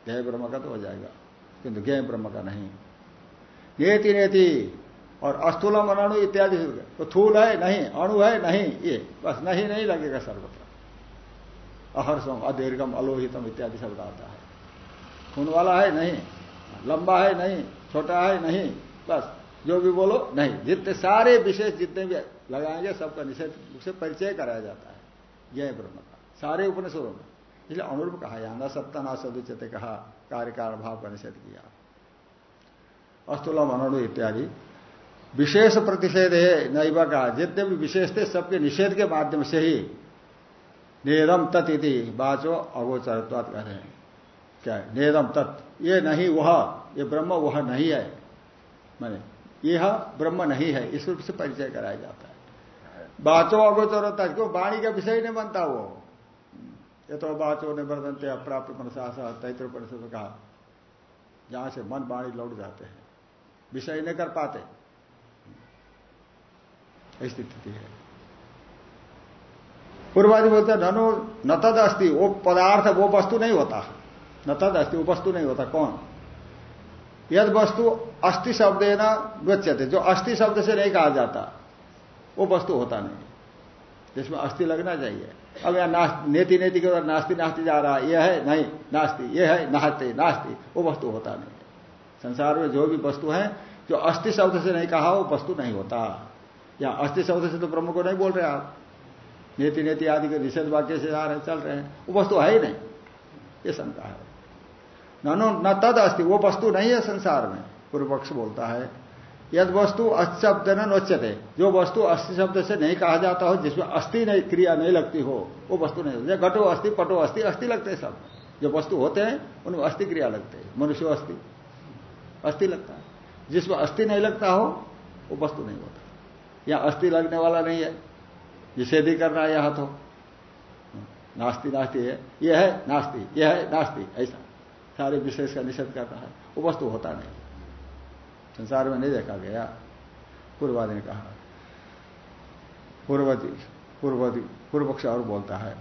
ध्येय ब्रह्म का तो हो जाएगा, किंतु ज्ञेय ब्रह्म का नहीं। नेति नेति, और अस्थूलम अणु इत्यादि तो थूल है, नहीं, अणु है, नहीं, ये, बस नहीं नहीं लगेगा सर्वत्र। अहर्षम, अदीर्घम, अलोहितम इत्यादि शब्द आता है। खून वाला है, नहीं, लंबा है, नहीं, छोटा है, नहीं, बस। जो भी बोलो, नहीं, जितने सारे विशेष जितने भी लगाएँगे, सबका निषेध से परिचय कराया जाता है। यह ब्रह्म का। सारे उपनिषदों में। इसलिए अनुरूप कहा यहाँ न सत्ता न कहा कार्यकार भाव का निषेध किया। अस्तुलम अनु इत्यादि। विशेष प्रतिषेध है, नैवा का। जितने भी विशेष थे, सबके निषेध के माध्यम से ही नेदम तत् इति बाचो अगोचरत्वात कह। रहे हैं क्या है? नेदम तत्। ये नहीं, वह, ये ब्रह्म, वह नहीं है। मैंने यह ब्रह्म नहीं है, इस रूप से परिचय कराया जाता है। बाचो अगोचर होता है क्यों वाणी का विषय नहीं बनता वो। ये तो बाचो ने वर्धनते अप्राप्त मनसा तैत्र परिषद कहा। जहाँ से मन वाणी लौट जाते हैं, विषय नहीं कर पाते। स्थिति है। पूर्वादि बोलते ननो न तद अस्थि वो पदार्थ, वो वस्तु नहीं होता। न तद अस्थि वो वस्तु नहीं होता, कौन? यद वस्तु अस्थि शब्द है ना नृत्यते जो अस्थि शब्द से नहीं कहा जाता, वो वस्तु होता नहीं। जिसमें अस्थि लगना चाहिए। अब यहाँ नेति नेति के नास्ती नास्ती जा रहा है। यह है? नहीं, नास्ती। यह है? नहाते नास्ती। वो वस्तु होता नहीं। संसार में जो भी वस्तु है, जो अस्थि शब्द से नहीं कहा, वो वस्तु नहीं होता। या अस्थि शब्द से तो ब्रह्म को नहीं बोल रहे आप। नेति नेति आदि के निषेध वाक्य से जा रहे, चल रहे हैं। वो वस्तु है ही नहीं। ये शंका है। नो, न तद अस्थि वो वस्तु नहीं है संसार में पूर्व पक्ष बोलता है। यद वस्तु अस्थि शब्द न नोच्यते, जो वस्तु अस्थि शब्द से नहीं कहा जाता हो, जिसमें अस्थि नहीं, क्रिया नहीं लगती हो, वो वस्तु नहीं होती। घटो अस्थि, पटो अस्थि अस्थि लगते सब। जो वस्तु होते हैं, उनमें अस्थि क्रिया लगते हैं, मनुष्य अस्थि। अस्थि लगता है। जिसमें अस्थि नहीं लगता हो, वो वस्तु नहीं होता। या अस्थि लगने वाला नहीं है निषेध करना है, यह तो। नास्ती नास्ती है। यह है नास्ती, यह है नास्ती, ऐसा। सारे विशेष का निषेध कर रहा है वो वस्तु होता नहीं। संसार में नहीं देखा गया। पूर्वादि ने कहा पूर्वती पूर्व पक्ष और बोलता है।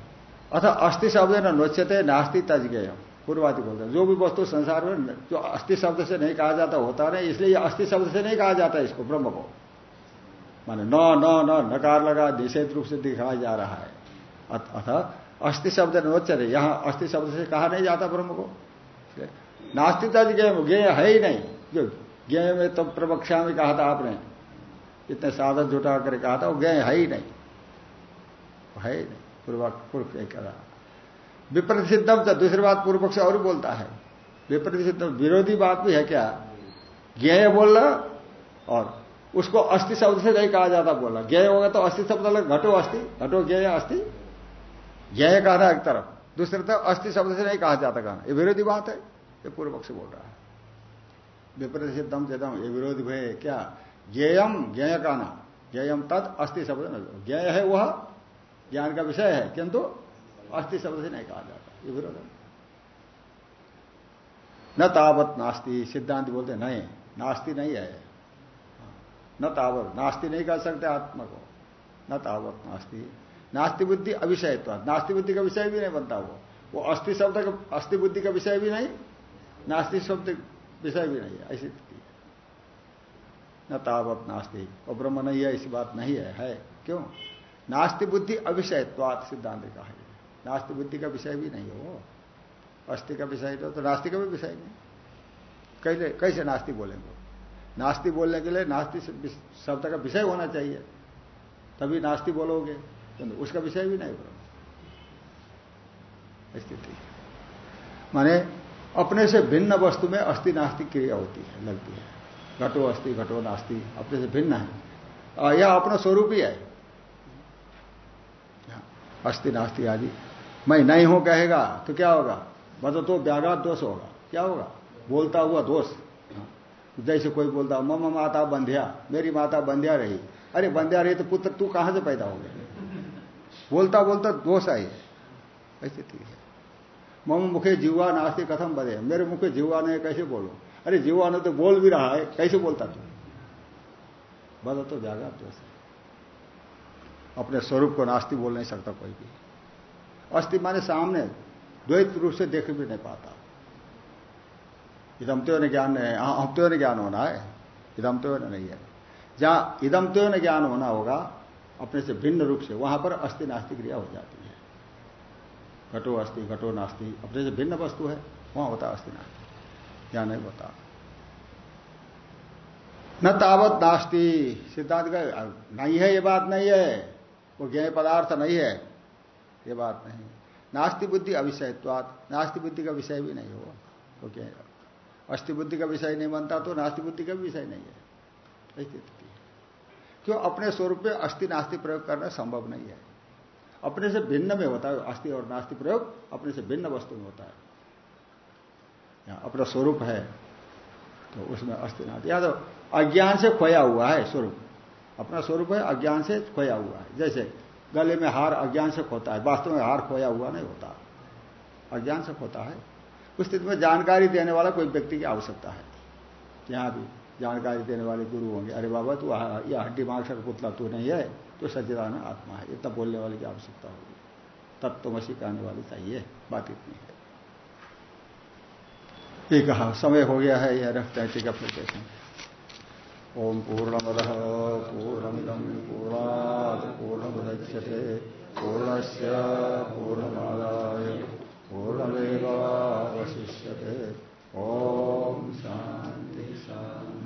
अथा अस्थि शब्द न नोच्यते, नास्ती तज गए पूर्वादि बोलते हैं, जो भी वस्तु संसार में जो अस्थि शब्द से नहीं कहा जाता, होता नहीं, इसलिए अस्थि शब्द से नहीं कहा जाता इसको, ब्रह्म को। माने न न न, नकार लगा, निषेध रूप से दिखाया जा रहा है। अथा अस्थि शब्द नोच्यते, यहाँ अस्थि शब्द से कहा नहीं जाता ब्रह्म को। नास्ती तज गए गेय है ही नहीं। जो ज्ञ में तो प्रवक्षा में कहा था आपने। इतने साधन जुटा कर कहा था, वो ज्ञ है ही नहीं। है ही नहीं। पूर्व पूर्व करा विपरीत सिद्धम तो दूसरी बात पूर्व पक्ष और बोलता है। विपरीत सिद्धम विरोधी बात भी है क्या? ज्ञेय बोलना और उसको अस्थि शब्द से नहीं कहा जाता बोला ज्ञेय होगा तो अस्थि शब्द अलग, घटो अस्थि, घटो ज्ञेय अस्थि। ज्ञेय कहना एक तरफ़। दूसरी तरफ़ अस्थि शब्द से नहीं कहा जाता कहना ये विरोधी बात है। ये पूर्व पक्ष बोल रहा है। विपरीत सिद्धम चेतम ये विरोध भय क्या? ज्ञेयम, ज्ञेय का ना ज्ञेयम तद अस्थि शब्द ज्ञेय है वह, ज्ञान का विषय है, किंतु अस्थि शब्द से नहीं कहा जाता। ये विरोध न तावत नास्ति, सिद्धांत बोलते नहीं, नास्ति नहीं है। न तावत, नास्ति नहीं कह सकते आत्मा को। न तावत नास्ति। नास्ति बुद्धि अविषय तो नास्ति बुद्धि का विषय भी नहीं बनता वो। वो अस्थि शब्द का अस्थि बुद्धि का विषय भी नहीं नास्ति शब्द विषय भी नहीं है ऐसी स्थिति न तावत नास्ति और ब्रह्म नहीं है ऐसी बात नहीं है है। क्यों? नास्ति बुद्धि अविषयत्वात सिद्धांत का है। नास्ति बुद्धि का विषय भी नहीं हो अस्थि का विषय तो, तो नास्ति का भी विषय नहीं। कैसे कैसे नास्ति बोलेंगे? नास्ति बोलने के लिए नास्ति शब्द का विषय होना चाहिए। तभी नास्ति बोलोगे। तो उसका विषय भी नहीं ब्रह्म स्थिति। माने अपने से भिन्न वस्तु में अस्थि नास्ति क्रिया होती है, लगती है। घटो अस्थि घटो नास्ति, अपने से भिन्न है। यह अपना स्वरूप ही है। अस्थि नास्ति आदि। मैं नहीं हूँ कहेगा तो क्या होगा? बदो तो व्याघात दोष होगा। क्या होगा? बोलता हुआ दोष। जैसे कोई बोलता, मम माता बंध्या, मेरी माता बंध्या रही। अरे बंध्या रही तो पुत्र, तू कहाँ से पैदा हो गया? बोलता बोलता दोष आई ऐसी ठीक है। मम मुखे जीवा नास्ती कथम बदे मेरे मुखे जीवा नहीं कैसे बोलो? अरे जीवा ने तो बोल भी रहा है, कैसे बोलता तू? बदल तो जागा तो अपने स्वरूप को नास्ती बोल नहीं सकता कोई भी। अस्थि माने सामने, द्वैत रूप से देख भी नहीं पाता। इदम तो ज्ञान नहीं हम तो ज्ञान होना है। इदम तो नहीं है। जहाँ इदम तो ज्ञान होना होगा अपने से भिन्न रूप से, वहाँ पर अस्थि नास्ति क्रिया हो जाती है। घटो अस्थि, घटो नास्ति, अपने से भिन्न वस्तु है, वहाँ होता अस्थि नास्ति क्या नहीं होता न तावत नास्ति। सिद्धांत का, नहीं है ये बात नहीं है। वो ज्ञ पदार्थ नहीं है। ये बात नहीं। नास्ति बुद्धि अविषयत्वात। नास्ति बुद्धि का विषय भी नहीं हो तो क्या अस्थि बुद्धि का विषय नहीं बनता तो नास्ति बुद्धि का विषय नहीं है। स्थिति क्यों? अपने स्वरूप में अस्थि नास्ति प्रयोग करना संभव नहीं है। अपने से भिन्न में होता है, अस्थि और नास्ति प्रयोग अपने से भिन्न वस्तु में होता है। अपना स्वरूप है तो उसमें अस्थि नास्ति। या तो अज्ञान से खोया हुआ है स्वरूप। अपना स्वरूप है, अज्ञान से खोया हुआ है। जैसे गले में हार अज्ञान से खोता है, वास्तव में हार खोया हुआ नहीं होता। अज्ञान से खोता है। उस स्थिति में जानकारी देने वाला कोई व्यक्ति की आवश्यकता है। यहाँ भी जानकारी देने वाले गुरु होंगे। अरे बाबा, तू यह हड्डी मांस का पुतला तू नहीं है तो सच्चिदान आत्मा है। इतना बोलने वाले की आवश्यकता होगी। तत्वमसी कहने वाली चाहिए। बात इतनी है। ये कहा, समय हो गया है, यह रखते हैं टीका कैसे ओम पूर्णमद पूर्णमिदम पूर्णात, पूर्णमुदच्यते, पूर्णस्य पूर्णमादाय, पूर्णमेवावशिष्यते। ओम शांति शांति